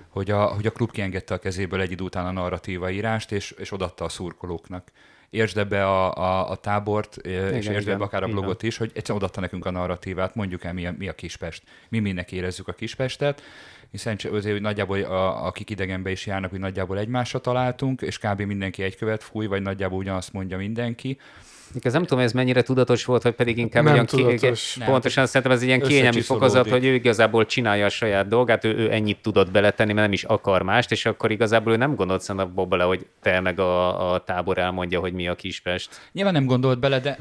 hogy a, hogy a klub kiengedte a kezéből egy idő után a narratíva írást, és, és odatta a szurkolóknak. Értsd ebbe a, a, a tábort, igen, és értsd ebbe akár a blogot is, hogy egyszerűen odatta nekünk a narratívát, mondjuk el mi a, mi a Kispest. Mi mindnek érezzük a Kispestet, hiszen azért, hogy nagyjából a, akik idegenbe is járnak, hogy nagyjából egymásra találtunk, és kb. mindenki egy követ fúj, vagy nagyjából ugyanazt mondja mindenki. Ez nem tudom, ez mennyire tudatos volt, vagy pedig inkább nem tudatos. Ki, pontosan nem. szerintem ez egy ilyen kényelmi fokozat, hogy ő igazából csinálja a saját dolgát, ő, ő ennyit tudott beletenni, mert nem is akar mást, és akkor igazából ő nem gondolt szerintem bele, hogy te meg a, a tábor elmondja, hogy mi a Kispest. Nyilván nem gondolt bele, de,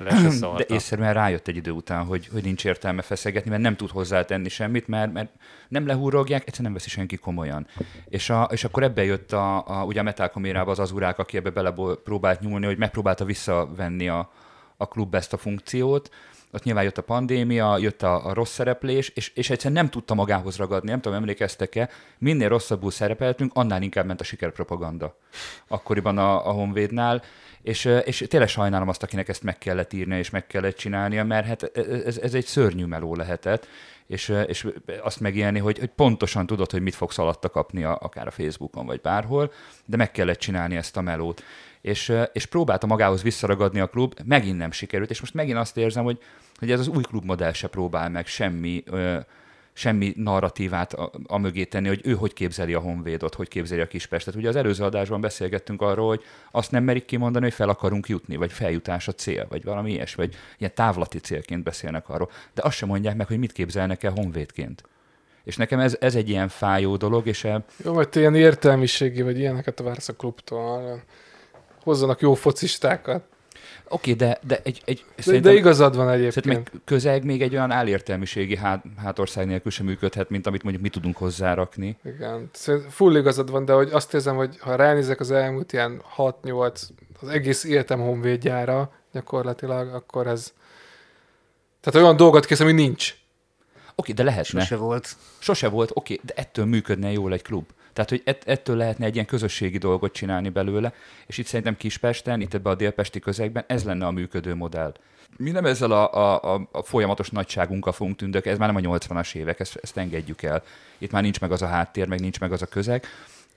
de észszerűen rájött egy idő után, hogy, hogy nincs értelme feszegetni, mert nem tud hozzátenni semmit, mert, mert nem lehúrogják, egyszerűen nem veszi senki komolyan. És, a, és akkor ebbe jött a, a, ugye a Metal az az urák, aki ebbe bele próbált nyúlni, hogy megpróbálta visszavenni a, a klub ezt a funkciót, ott nyilván jött a pandémia, jött a, a rossz szereplés, és, és egyszerűen nem tudta magához ragadni, nem tudom, emlékeztek-e, minél rosszabbul szerepeltünk, annál inkább ment a sikerpropaganda. Akkoriban a, a Honvédnál, és, és tényleg sajnálom azt, akinek ezt meg kellett írni és meg kellett csinálnia, mert hát ez, ez egy szörnyű meló lehetett, és, és azt megélni, hogy, hogy pontosan tudod, hogy mit fogsz alatta kapni, a, akár a Facebookon, vagy bárhol, de meg kellett csinálni ezt a melót. És, és próbálta magához visszaragadni a klub, megint nem sikerült, és most megint azt érzem, hogy, hogy ez az új klubmodell se próbál meg semmi semmi narratívát a, a mögé tenni, hogy ő hogy képzeli a Honvédot, hogy képzeli a Kispestet. Ugye az előző adásban beszélgettünk arról, hogy azt nem merik kimondani, hogy fel akarunk jutni, vagy feljutás a cél, vagy valami ilyes, vagy ilyen távlati célként beszélnek arról. De azt sem mondják meg, hogy mit képzelnek el Honvédként. És nekem ez, ez egy ilyen fájó dolog, és... E... Jó, vagy te ilyen értelmiségi, vagy ilyeneket vársz a klubtól. Hozzanak jó focistákat. Oké, okay, de, de egy... egy de, de igazad van egyébként. Szerintem még közeg még egy olyan álértelmiségi hát, hátország nélkül sem működhet, mint amit mondjuk mi tudunk hozzárakni. Igen, full igazad van, de hogy azt érzem, hogy ha ránézek az elmúlt ilyen 6-8, az egész életem honvédjára gyakorlatilag, akkor ez... Tehát olyan dolgot kész, ami nincs. Oké, okay, de lehetne. Sose volt. Sose volt, oké, okay, de ettől működne jól egy klub. Tehát, hogy ett, ettől lehetne egy ilyen közösségi dolgot csinálni belőle, és itt szerintem Kispesten, itt ebbe a délpesti közegben ez lenne a működő modell. Mi nem ezzel a, a, a, folyamatos nagyságunkkal fogunk tündök, ez már nem a 80-as évek, ezt, ezt engedjük el. Itt már nincs meg az a háttér, meg nincs meg az a közeg,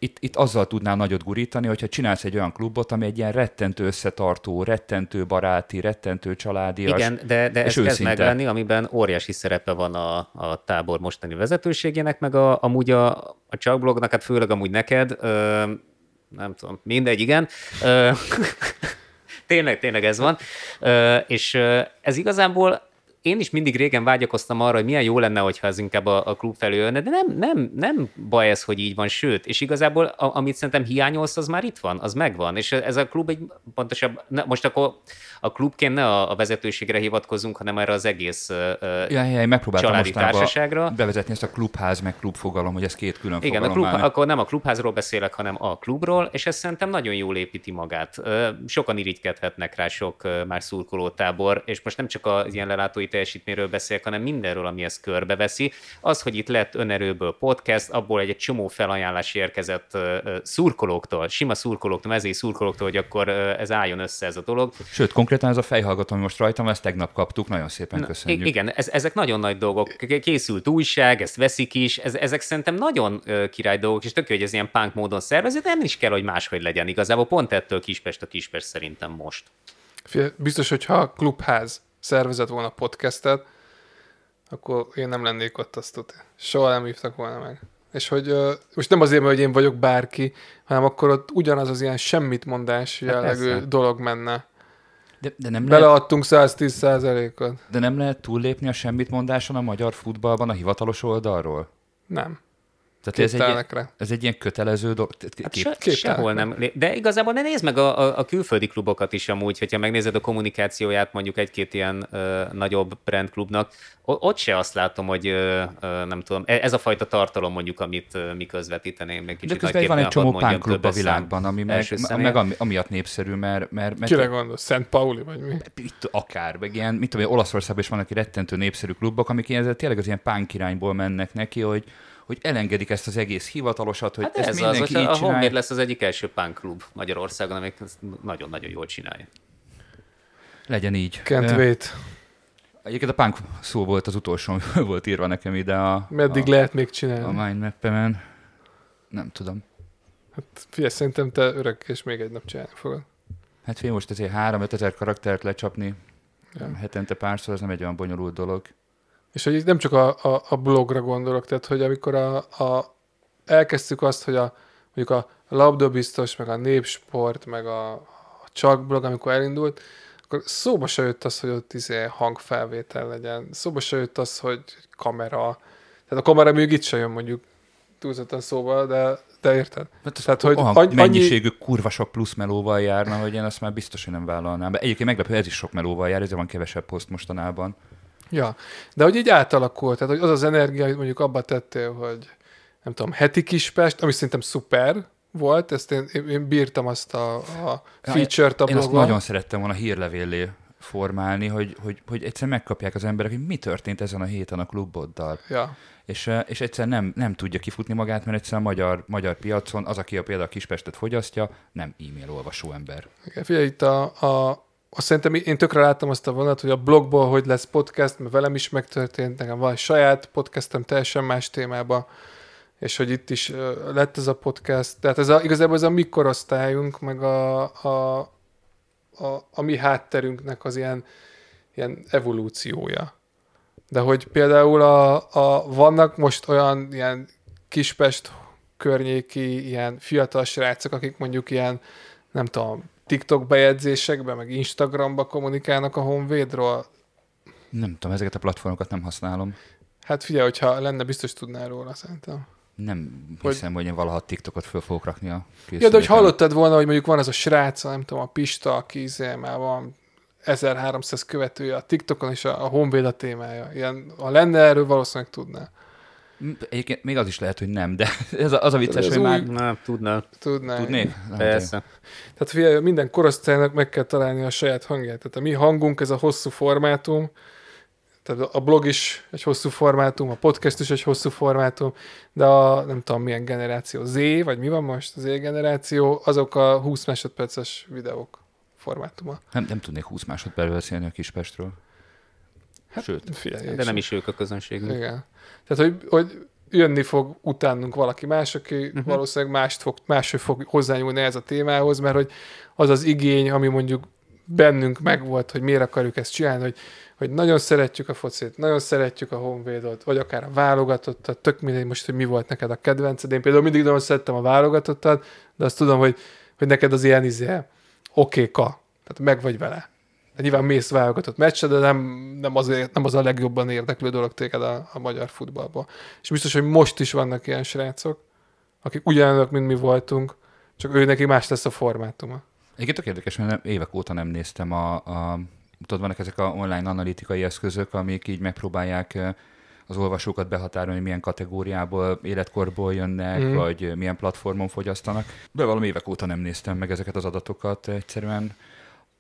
itt, itt azzal tudnál nagyot gurítani, hogyha csinálsz egy olyan klubot, ami egy ilyen rettentő összetartó, rettentő baráti, rettentő családi. Igen, de, de ez kezd meglenni, amiben óriási szerepe van a, a tábor mostani vezetőségének, meg a, amúgy a, a csakblognak, hát főleg amúgy neked, ö, nem tudom, mindegy, igen. Ö, tényleg, tényleg ez van. Ö, és ez igazából én is mindig régen vágyakoztam arra, hogy milyen jó lenne, hogyha ez inkább a, a klub felé jönne, de nem, nem, nem baj ez, hogy így van, sőt, és igazából a, amit szerintem hiányolsz, az már itt van, az megvan, és ez a klub egy pontosabb, most akkor a klubként ne a, a vezetőségre hivatkozunk, hanem erre az egész uh, ja, ja, megpróbáltam családi társaságra. bevezetni ezt a klubház meg klubfogalom, hogy ez két külön Igen, fogalom. a klub, akkor nem a klubházról beszélek, hanem a klubról, és ez szerintem nagyon jól építi magát. Sokan irigykedhetnek rá, sok már szurkolótábor, és most nem csak a ilyen lelátói teljesítményről beszélek, hanem mindenről, ami ezt körbeveszi. Az, hogy itt lett önerőből podcast, abból egy, egy csomó felajánlás érkezett szurkolóktól, sima szurkolóktól, mezei szurkolóktól, hogy akkor ez álljon össze ez a dolog. Sőt, konkrétan ez a fejhallgató, ami most rajtam, ezt tegnap kaptuk, nagyon szépen köszönjük. I- igen, ez, ezek nagyon nagy dolgok. Készült újság, ezt veszik is, ez, ezek szerintem nagyon király dolgok, és tök jó, hogy ez ilyen punk módon szervezett, nem is kell, hogy máshogy legyen. Igazából pont ettől Kispest a Kispest szerintem most. Biztos, hogyha a klubház szervezett volna podcastet, akkor én nem lennék ott azt tudni. Soha nem hívtak volna meg. És hogy uh, most nem azért, mert hogy én vagyok bárki, hanem akkor ott ugyanaz az ilyen semmit mondás jellegű persze. dolog menne. De, de, nem lehet, Beleadtunk 110 százalékot. de nem lehet túllépni a semmit mondáson a magyar futballban a hivatalos oldalról? Nem. Tehát ez egy, rá. ez egy ilyen kötelező dolog. Hát Kép, se, képtelen. sehol nem. De igazából ne nézd meg a, a, a külföldi klubokat is amúgy, hogyha megnézed a kommunikációját mondjuk egy-két ilyen ö, nagyobb brandklubnak, ott se azt látom, hogy ö, ö, nem tudom, e- ez a fajta tartalom mondjuk, amit ö, mi közvetítenénk. De kicsit közben van egy csomó pánklub a világban, ami meg, meg ami, amiatt népszerű, mert, mert, mert Kire gondolsz? Szent Pauli vagy mi? itt akár, meg ilyen, mit tudom, Olaszországban is vannak rettentő népszerű klubok, amik ilyen, tényleg az ilyen pánk irányból mennek neki, hogy, hogy elengedik ezt az egész hivatalosat, hogy Hát ezt ez az, mindenki hogy így a csinálja. Honvéd lesz az egyik első punk klub Magyarországon, amik nagyon-nagyon jól csinálja. Legyen így. Can't wait. Egyébként a punk szó volt az utolsó, ami volt írva nekem ide a, Meddig a, lehet még a csinálni? mindmap-emen. Nem tudom. Hát figyelj, szerintem te öreg és még egy nap csinálni fogod. Hát fél most ezért 3-5 ezer karaktert lecsapni Ja. hetente párszor, az nem egy olyan bonyolult dolog. És hogy itt nem csak a, a, a blogra gondolok, tehát hogy amikor a, a, elkezdtük azt, hogy a, mondjuk a labdabiztos, meg a népsport, meg a, a csak blog, amikor elindult, akkor szóba se jött az, hogy ott izé hangfelvétel legyen. Szóba se jött az, hogy kamera. Tehát a kamera még itt se jön mondjuk túlzottan szóba, de, de érted? Hát az Tehát, hogy olyan annyi- mennyiségű kurva sok plusz melóval járna, hogy én azt már biztos, hogy nem vállalnám. Be. Egyébként meglepő, ez is sok melóval jár, ezért van kevesebb poszt mostanában. Ja, de hogy így átalakult, tehát hogy az az energia, amit mondjuk abba tettél, hogy nem tudom, heti Kispest, ami szerintem szuper volt, ezt én, én, bírtam azt a, a feature-t a Én azt blogon. nagyon szerettem volna hírlevélé formálni, hogy, hogy, hogy egyszer megkapják az emberek, hogy mi történt ezen a héten a kluboddal. Ja. És, eh, és egyszer nem, nem tudja kifutni magát, mert egyszer a magyar, magyar piacon az, aki a például a Kispestet fogyasztja, nem e-mail olvasó ember. Igen, figyelj, itt a, a, azt szerintem én tökre láttam azt a vonat, hogy a blogból hogy lesz podcast, mert velem is megtörtént, nekem van saját podcastem teljesen más témába, és hogy itt is lett ez a podcast. Tehát ez a, igazából ez a mi korosztályunk, meg a, a, a, a mi hátterünknek az ilyen, ilyen evolúciója. De hogy például a, a, vannak most olyan ilyen Kispest környéki ilyen fiatal srácok, akik mondjuk ilyen, nem tudom, TikTok bejegyzésekben, meg Instagramba kommunikálnak a Honvédról. Nem tudom, ezeket a platformokat nem használom. Hát figyelj, hogyha lenne, biztos tudnál róla, szerintem. Nem Hogy- hiszem, hogy én valaha TikTokot föl fogok rakni a Ja, de hogy hallottad volna, hogy mondjuk van az a srác, nem tudom, a Pista, aki izé, már van 1300 követője a TikTokon, és a, a Honvéd a témája. Ilyen, ha lenne erről, valószínűleg tudná. Egyébként még az is lehet, hogy nem, de ez a, az a vicces, Ez hogy új- már Na, tudna. Tudná. tudnék. Persze. Tehát figyelj, minden korosztálynak meg kell találni a saját hangját. Tehát a mi hangunk, ez a hosszú formátum, tehát a blog is egy hosszú formátum, a podcast is egy hosszú formátum, de a nem tudom milyen generáció, Z, vagy mi van most, az Z generáció, azok a 20 másodperces videók formátuma. Nem, nem tudnék 20 másodpercben beszélni a Kispestről. Hát, Sőt, Figyelj, De nem is ők a közönség. Igen. Tehát, hogy, hogy jönni fog utánunk valaki más, aki uh-huh. valószínűleg mást fog, máshogy fog hozzányúlni ez a témához, mert hogy az az igény, ami mondjuk bennünk megvolt, hogy miért akarjuk ezt csinálni, hogy, hogy nagyon szeretjük a focit, nagyon szeretjük a honvédot, vagy akár a válogatottat, tök mindegy most, hogy mi volt neked a kedvenced. Én például mindig nagyon szerettem a válogatottat, de azt tudom, hogy, hogy neked az ilyen izé, okéka. Tehát meg vagy vele. Nyilván mész válogatott meccse, de nem, nem, azért, nem az a legjobban érdeklő dolog téged a, a magyar futballban. És biztos, hogy most is vannak ilyen srácok, akik ugyanolyanok, mint mi voltunk, csak ő neki más lesz a formátuma. Egyébként tök érdekes, mert nem, évek óta nem néztem a, a tudod, vannak ezek a online analitikai eszközök, amik így megpróbálják az olvasókat behatárolni, hogy milyen kategóriából, életkorból jönnek, mm. vagy milyen platformon fogyasztanak. De valami évek óta nem néztem meg ezeket az adatokat egyszerűen.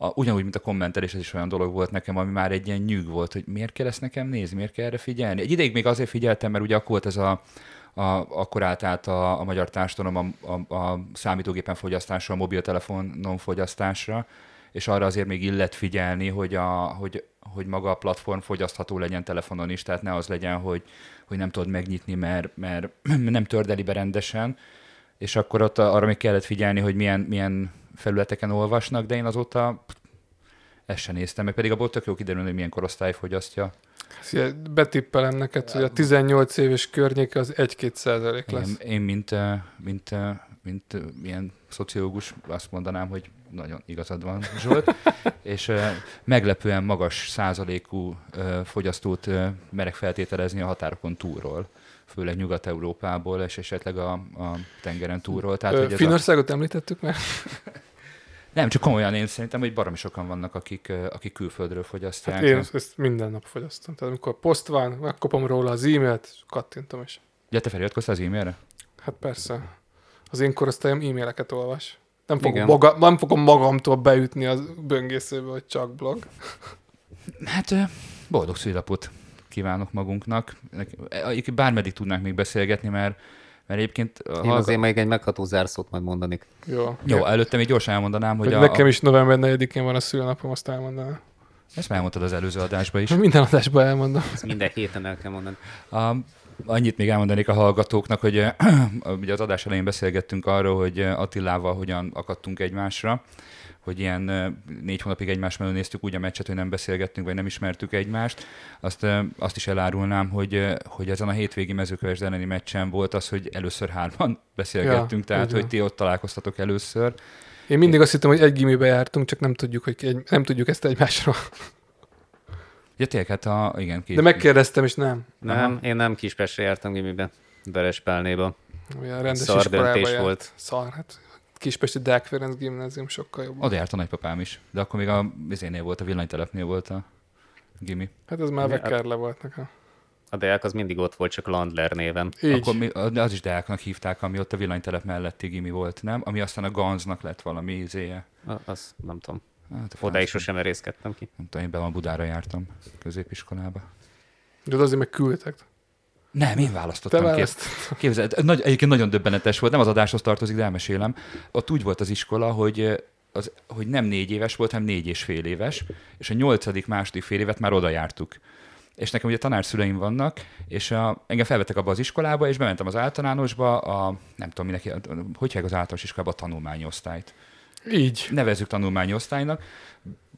A, ugyanúgy, mint a kommentelés, ez is olyan dolog volt nekem, ami már egy ilyen nyűg volt, hogy miért kell ezt nekem nézni, miért kell erre figyelni. Egy ideig még azért figyeltem, mert ugye akkor volt ez a, a, akkor állt át a, a magyar társadalom a, a, a számítógépen fogyasztásra, a mobiltelefonon fogyasztásra, és arra azért még illet figyelni, hogy, a, hogy, hogy maga a platform fogyasztható legyen telefonon is, tehát ne az legyen, hogy, hogy nem tudod megnyitni, mert, mert nem tördeli be rendesen, és akkor ott arra még kellett figyelni, hogy milyen, milyen felületeken olvasnak, de én azóta ezt sem néztem, meg pedig abból tök jó kiderülni, hogy milyen korosztály fogyasztja. Szia, Betippelem neked, hogy a 18 éves környéke az 1-2 százalék lesz. Én, én mint, mint, mint eh, ilyen szociológus azt mondanám, hogy nagyon igazad van, Zsolt, és meglepően magas százalékú fogyasztót merek feltételezni a határokon túlról főleg Nyugat-Európából, és esetleg a, a tengeren túlról. Tehát, Ö, hogy ez a, Finnországot említettük már? nem, csak komolyan én szerintem, hogy baromi sokan vannak, akik, akik külföldről fogyasztják. Hát én ezt- ezt minden nap fogyasztom. Tehát amikor poszt van, megkapom róla az e-mailt, és kattintom is. Ja, te feliratkoztál az e-mailre? Hát persze. Az én korosztályom e-maileket olvas. Nem fogom, Igen. maga, nem fogom magamtól beütni a böngészőbe, hogy csak blog. Hát boldog szülinapot kívánok magunknak. Bármeddig tudnánk még beszélgetni, mert, mert egyébként... Én hallga- azért még egy megható zárszót majd mondanék. Jó. Jó, előtte még gyorsan elmondanám, hogy Hogy a, nekem is november 4-én van a szülnapom, azt elmondanám. ezt már elmondtad az előző adásban is. Minden adásban elmondom. Ezt minden héten el kell mondani. A, annyit még elmondanék a hallgatóknak, hogy ugye az adás elején beszélgettünk arról, hogy Attilával hogyan akadtunk egymásra, hogy ilyen négy hónapig egymás mellett néztük úgy a meccset, hogy nem beszélgettünk, vagy nem ismertük egymást. Azt, azt is elárulnám, hogy, hogy ezen a hétvégi mezőköves elleni meccsen volt az, hogy először hárman beszélgettünk, Ja, tehát így hogy ti ott találkoztatok először. Én mindig azt hittem, hogy egy gimibe jártunk, csak nem tudjuk, hogy egy, nem tudjuk ezt egymásról. Ja, tényleg, hát a, igen, két, De megkérdeztem, és nem. Nem, én nem Kispestre jártam gimibe, Verespálnéba. Olyan rendes Szar döntés volt. Szar, hát Kispesti Deák Ferenc gimnázium sokkal jobb. Oda járt a nagypapám is, de akkor még a vizénél volt, a villanytelepnél volt a gimi. Hát ez már Ja, Vekkerle volt nekem. A Deák az mindig ott volt, csak Landler néven. Így. Akkor mi, de az is Deáknak hívták, ami ott a villanytelep melletti gimi volt, nem? Ami aztán a Ganznak lett valami izéje. A- Az nem tudom. Hát, a Odáig franc- sosem merészkedtem ki. Nem tudom, én be van Budára jártam középiskolába. De azért meg küldtek. Nem, én Te választottam ki. választ. Képzeld, nagy, egyébként nagyon döbbenetes volt, nem az adáshoz tartozik, de elmesélem. Ott úgy volt az iskola, hogy, az, hogy nem négy éves volt, hanem négy és fél éves, és a nyolcadik, második fél évet már oda jártuk. És nekem ugye tanárszüleim vannak, és a, engem felvettek abba az iskolába, és bementem az általánosba, a, nem tudom minek, hogy az általános iskolába a tanulmányosztályt. Így. Nevezzük tanulmányosztálynak,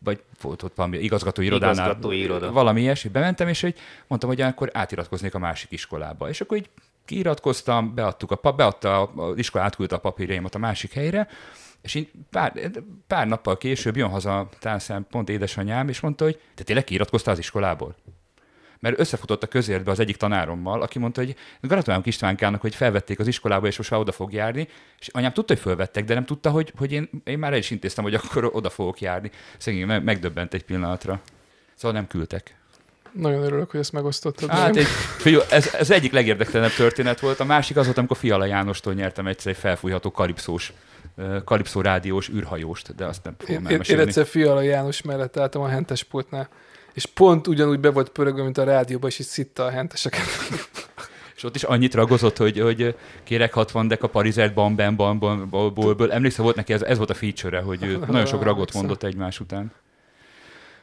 vagy volt ott valami igazgatói irodánál. Igazgatói iroda. Valami ilyesmi. Bementem, és hogy mondtam, hogy akkor átiratkoznék a másik iskolába. És akkor így kiiratkoztam, beadtuk a pap, beadta az iskola, átküldte a papírjaimat a másik helyre, és így pár, pár nappal később jön haza talán pont édesanyám, és mondta, hogy te tényleg kiiratkoztál az iskolából? Mert összefutott a közértbe az egyik tanárommal, aki mondta, hogy gratulálunk Istvánkának, hogy felvették az iskolába, és most már oda fog járni. És anyám tudta, hogy fölvettek, de nem tudta, hogy, hogy én, én már el is intéztem, hogy akkor oda fogok járni. Szegény meg- megdöbbent egy pillanatra. Szóval nem küldtek. Nagyon örülök, hogy ezt megosztottad. Hát egy, figyelj, ez, ez egyik legérdektelenebb történet volt. A másik az volt, amikor Fiala Jánostól nyertem egyszer egy felfújható kalipszós, ö, kalipszó rádiós űrhajóst, de azt nem fogom Én, én, egyszer Fiala János mellett álltam a hentes pultnál, és pont ugyanúgy be volt pörögve, mint a rádióban, és így szitta a henteseket. És ott is annyit ragozott, hogy, hogy kérek 60 deka parizert bam, bam, bam, bam, bam, bam, bam. Emlékszel, volt neki ez, ez volt a feature hogy ő nagyon sok ragot mondott egymás után.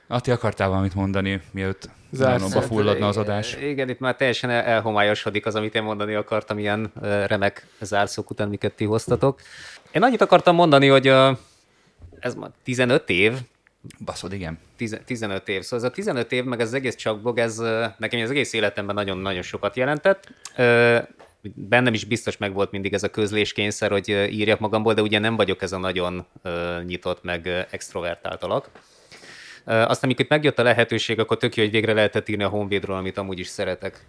Ati, akartál valamit mondani, mielőtt zárnomba fulladna az adás? Igen, itt már teljesen el- elhomályosodik az, amit én mondani akartam ilyen remek zárszók után, miket ti hoztatok. Én annyit akartam mondani, hogy ö, ez már 15 év, Baszod, igen. Tize- 15 év. Szóval ez a 15 év, meg az egész csakblog, ez nekem az egész életemben nagyon-nagyon sokat jelentett. Bennem is biztos meg volt mindig ez a közléskényszer, hogy írjak magamból, de ugye nem vagyok ez a nagyon nyitott, meg extrovertált alak. Azt, amikor megjött a lehetőség, akkor tök jó, hogy végre lehetett írni a Honvédról, amit amúgy is szeretek.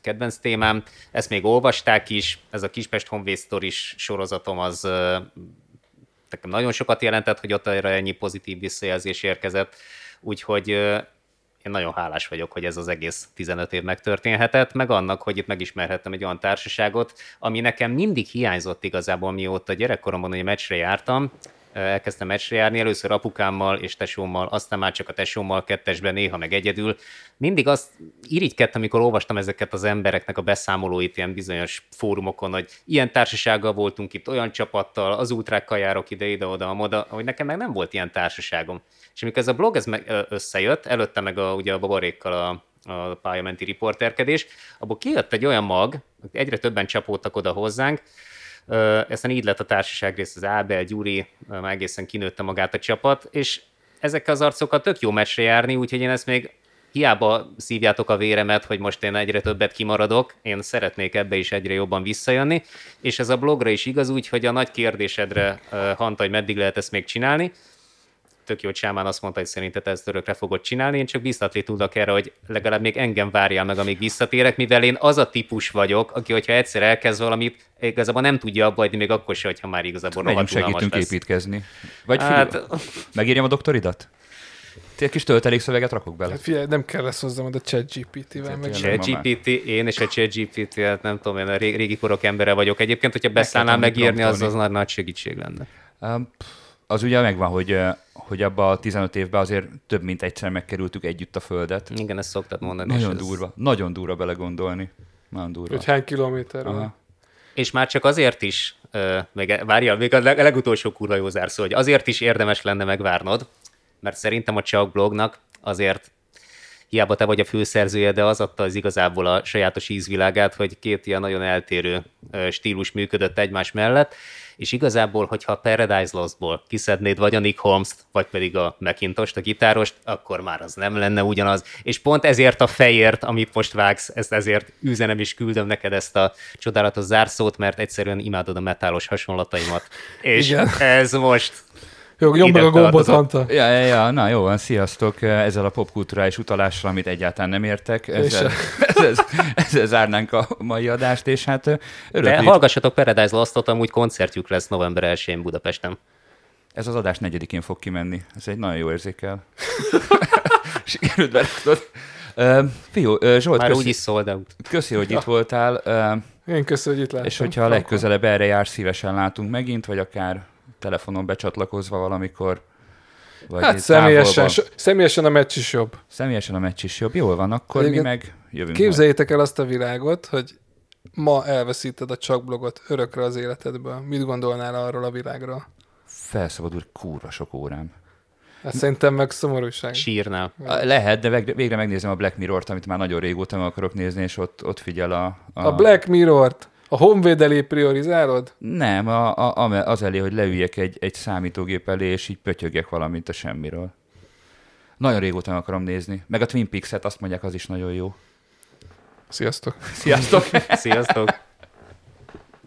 Kedvenc témám. Ezt még olvasták is, ez a Kispest Honvéd Stories sorozatom az nekem nagyon sokat jelentett, hogy ott erre ennyi pozitív visszajelzés érkezett, úgyhogy én nagyon hálás vagyok, hogy ez az egész 15 év megtörténhetett, meg annak, hogy itt megismerhettem egy olyan társaságot, ami nekem mindig hiányzott igazából, mióta gyerekkoromban, hogy meccsre jártam, elkezdtem meccsre járni, először apukámmal és tesómmal, aztán már csak a tesómmal kettesben, néha meg egyedül. Mindig azt irigykedtem, amikor olvastam ezeket az embereknek a beszámolóit ilyen bizonyos fórumokon, hogy ilyen társasággal voltunk itt, olyan csapattal, az ultrákkal járok ide, ide, oda, oda, hogy nekem meg nem volt ilyen társaságom. És amikor ez a blog ez összejött, előtte meg a, ugye a babarékkal a, a pályamenti riporterkedés, abból kijött egy olyan mag, egyre többen csapódtak oda hozzánk, aztán így lett a társaság rész az Ábel, Gyuri, már egészen kinőtte magát a csapat, és ezekkel az arcokkal tök jó meccsre járni, úgyhogy én ezt még hiába szívjátok a véremet, hogy most én egyre többet kimaradok, én szeretnék ebbe is egyre jobban visszajönni, és ez a blogra is igaz úgy, hogy a nagy kérdésedre, Hanta, hogy meddig lehet ezt még csinálni, tök jó, hogy Sámán azt mondta, hogy szerinted ezt örökre fogod csinálni, én csak biztatni tudok erre, hogy legalább még engem várjál meg, amíg visszatérek, mivel én az a típus vagyok, aki, hogyha egyszer elkezd valamit, igazából nem tudja abba még akkor se, hogyha már igazából rohadt segítünk lesz. építkezni. Vagy hát... megírjam a doktoridat? Egy kis töltelék szöveget rakok bele. Hát figyelj, nem kell lesz hozzám a ChatGPT-vel. Meg ChatGPT, én és a ChatGPT, hát nem tudom, én a régi korok embere vagyok. Egyébként, hogyha beszállnál megírni, az az nagy, nagy segítség lenne. Um, az ugye megvan, hogy, hogy abban a 15 évben azért több mint egyszer megkerültük együtt a Földet. Igen, ezt szoktad mondani. Nagyon durva, ez... nagyon durva belegondolni. Nagyon durva. Hogy hány kilométer van. És már csak azért is, még, várja, még a legutolsó kurva jó zárszó, hogy azért is érdemes lenne megvárnod, mert szerintem a Csak blognak azért hiába te vagy a főszerzője, de az adta az igazából a sajátos ízvilágát, hogy két ilyen nagyon eltérő stílus működött egymás mellett, és igazából, hogyha a Paradise Lost-ból kiszednéd vagy a Nick Holmes-t, vagy pedig a macintosh a gitárost, akkor már az nem lenne ugyanaz. És pont ezért a fejért, amit most vágsz, ezt ezért üzenem és küldöm neked ezt a csodálatos zárszót, mert egyszerűen imádod a metálos hasonlataimat. És Igen. ez most jó, nyomd meg a gombot, Anta. Ja, ja, ja, na jó van, sziasztok. Ezzel a popkulturális utalással, amit egyáltalán nem értek, ezzel, ezzel, ezzel zárnánk a mai adást, és hát örök. De hallgassatok Paradise Lost-ot, amúgy koncertjük lesz november 1-én Budapesten. Ez az adás negyedikén fog kimenni. Ez egy nagyon jó érzékel. Sikerült beraknod. Uh, Fiú, uh, Zsolt, Már köszi, úgy is sold out. Köszi, hogy ja. itt voltál. Uh, Én köszönöm, hogy itt láttam. És hogyha a legközelebb erre jár, szívesen látunk megint, vagy akár telefonon becsatlakozva valamikor. Vagy hát személyesen, so, személyesen a meccs is jobb. Személyesen a meccs is jobb. Jól van, akkor Egyébként mi meg jövünk Képzeljétek majd. el azt a világot, hogy ma elveszíted a csak blogot örökre az életedből. Mit gondolnál arról a világról? Felszabadul kurva sok órám. Hát szerintem meg szomorúság. Sírnál. Lehet, de végre megnézem a Black Mirror-t, amit már nagyon régóta meg akarok nézni, és ott, ott figyel a... A, a Black Mirror-t? A Honvéd elé priorizálod? Nem, a, a, az elé, hogy leüljek egy, egy számítógép elé, és így pötyögjek valamint a semmiről. Nagyon régóta akarom nézni. Meg a Twin Peaks-et, azt mondják, az is nagyon jó. Sziasztok! Sziasztok! Sziasztok!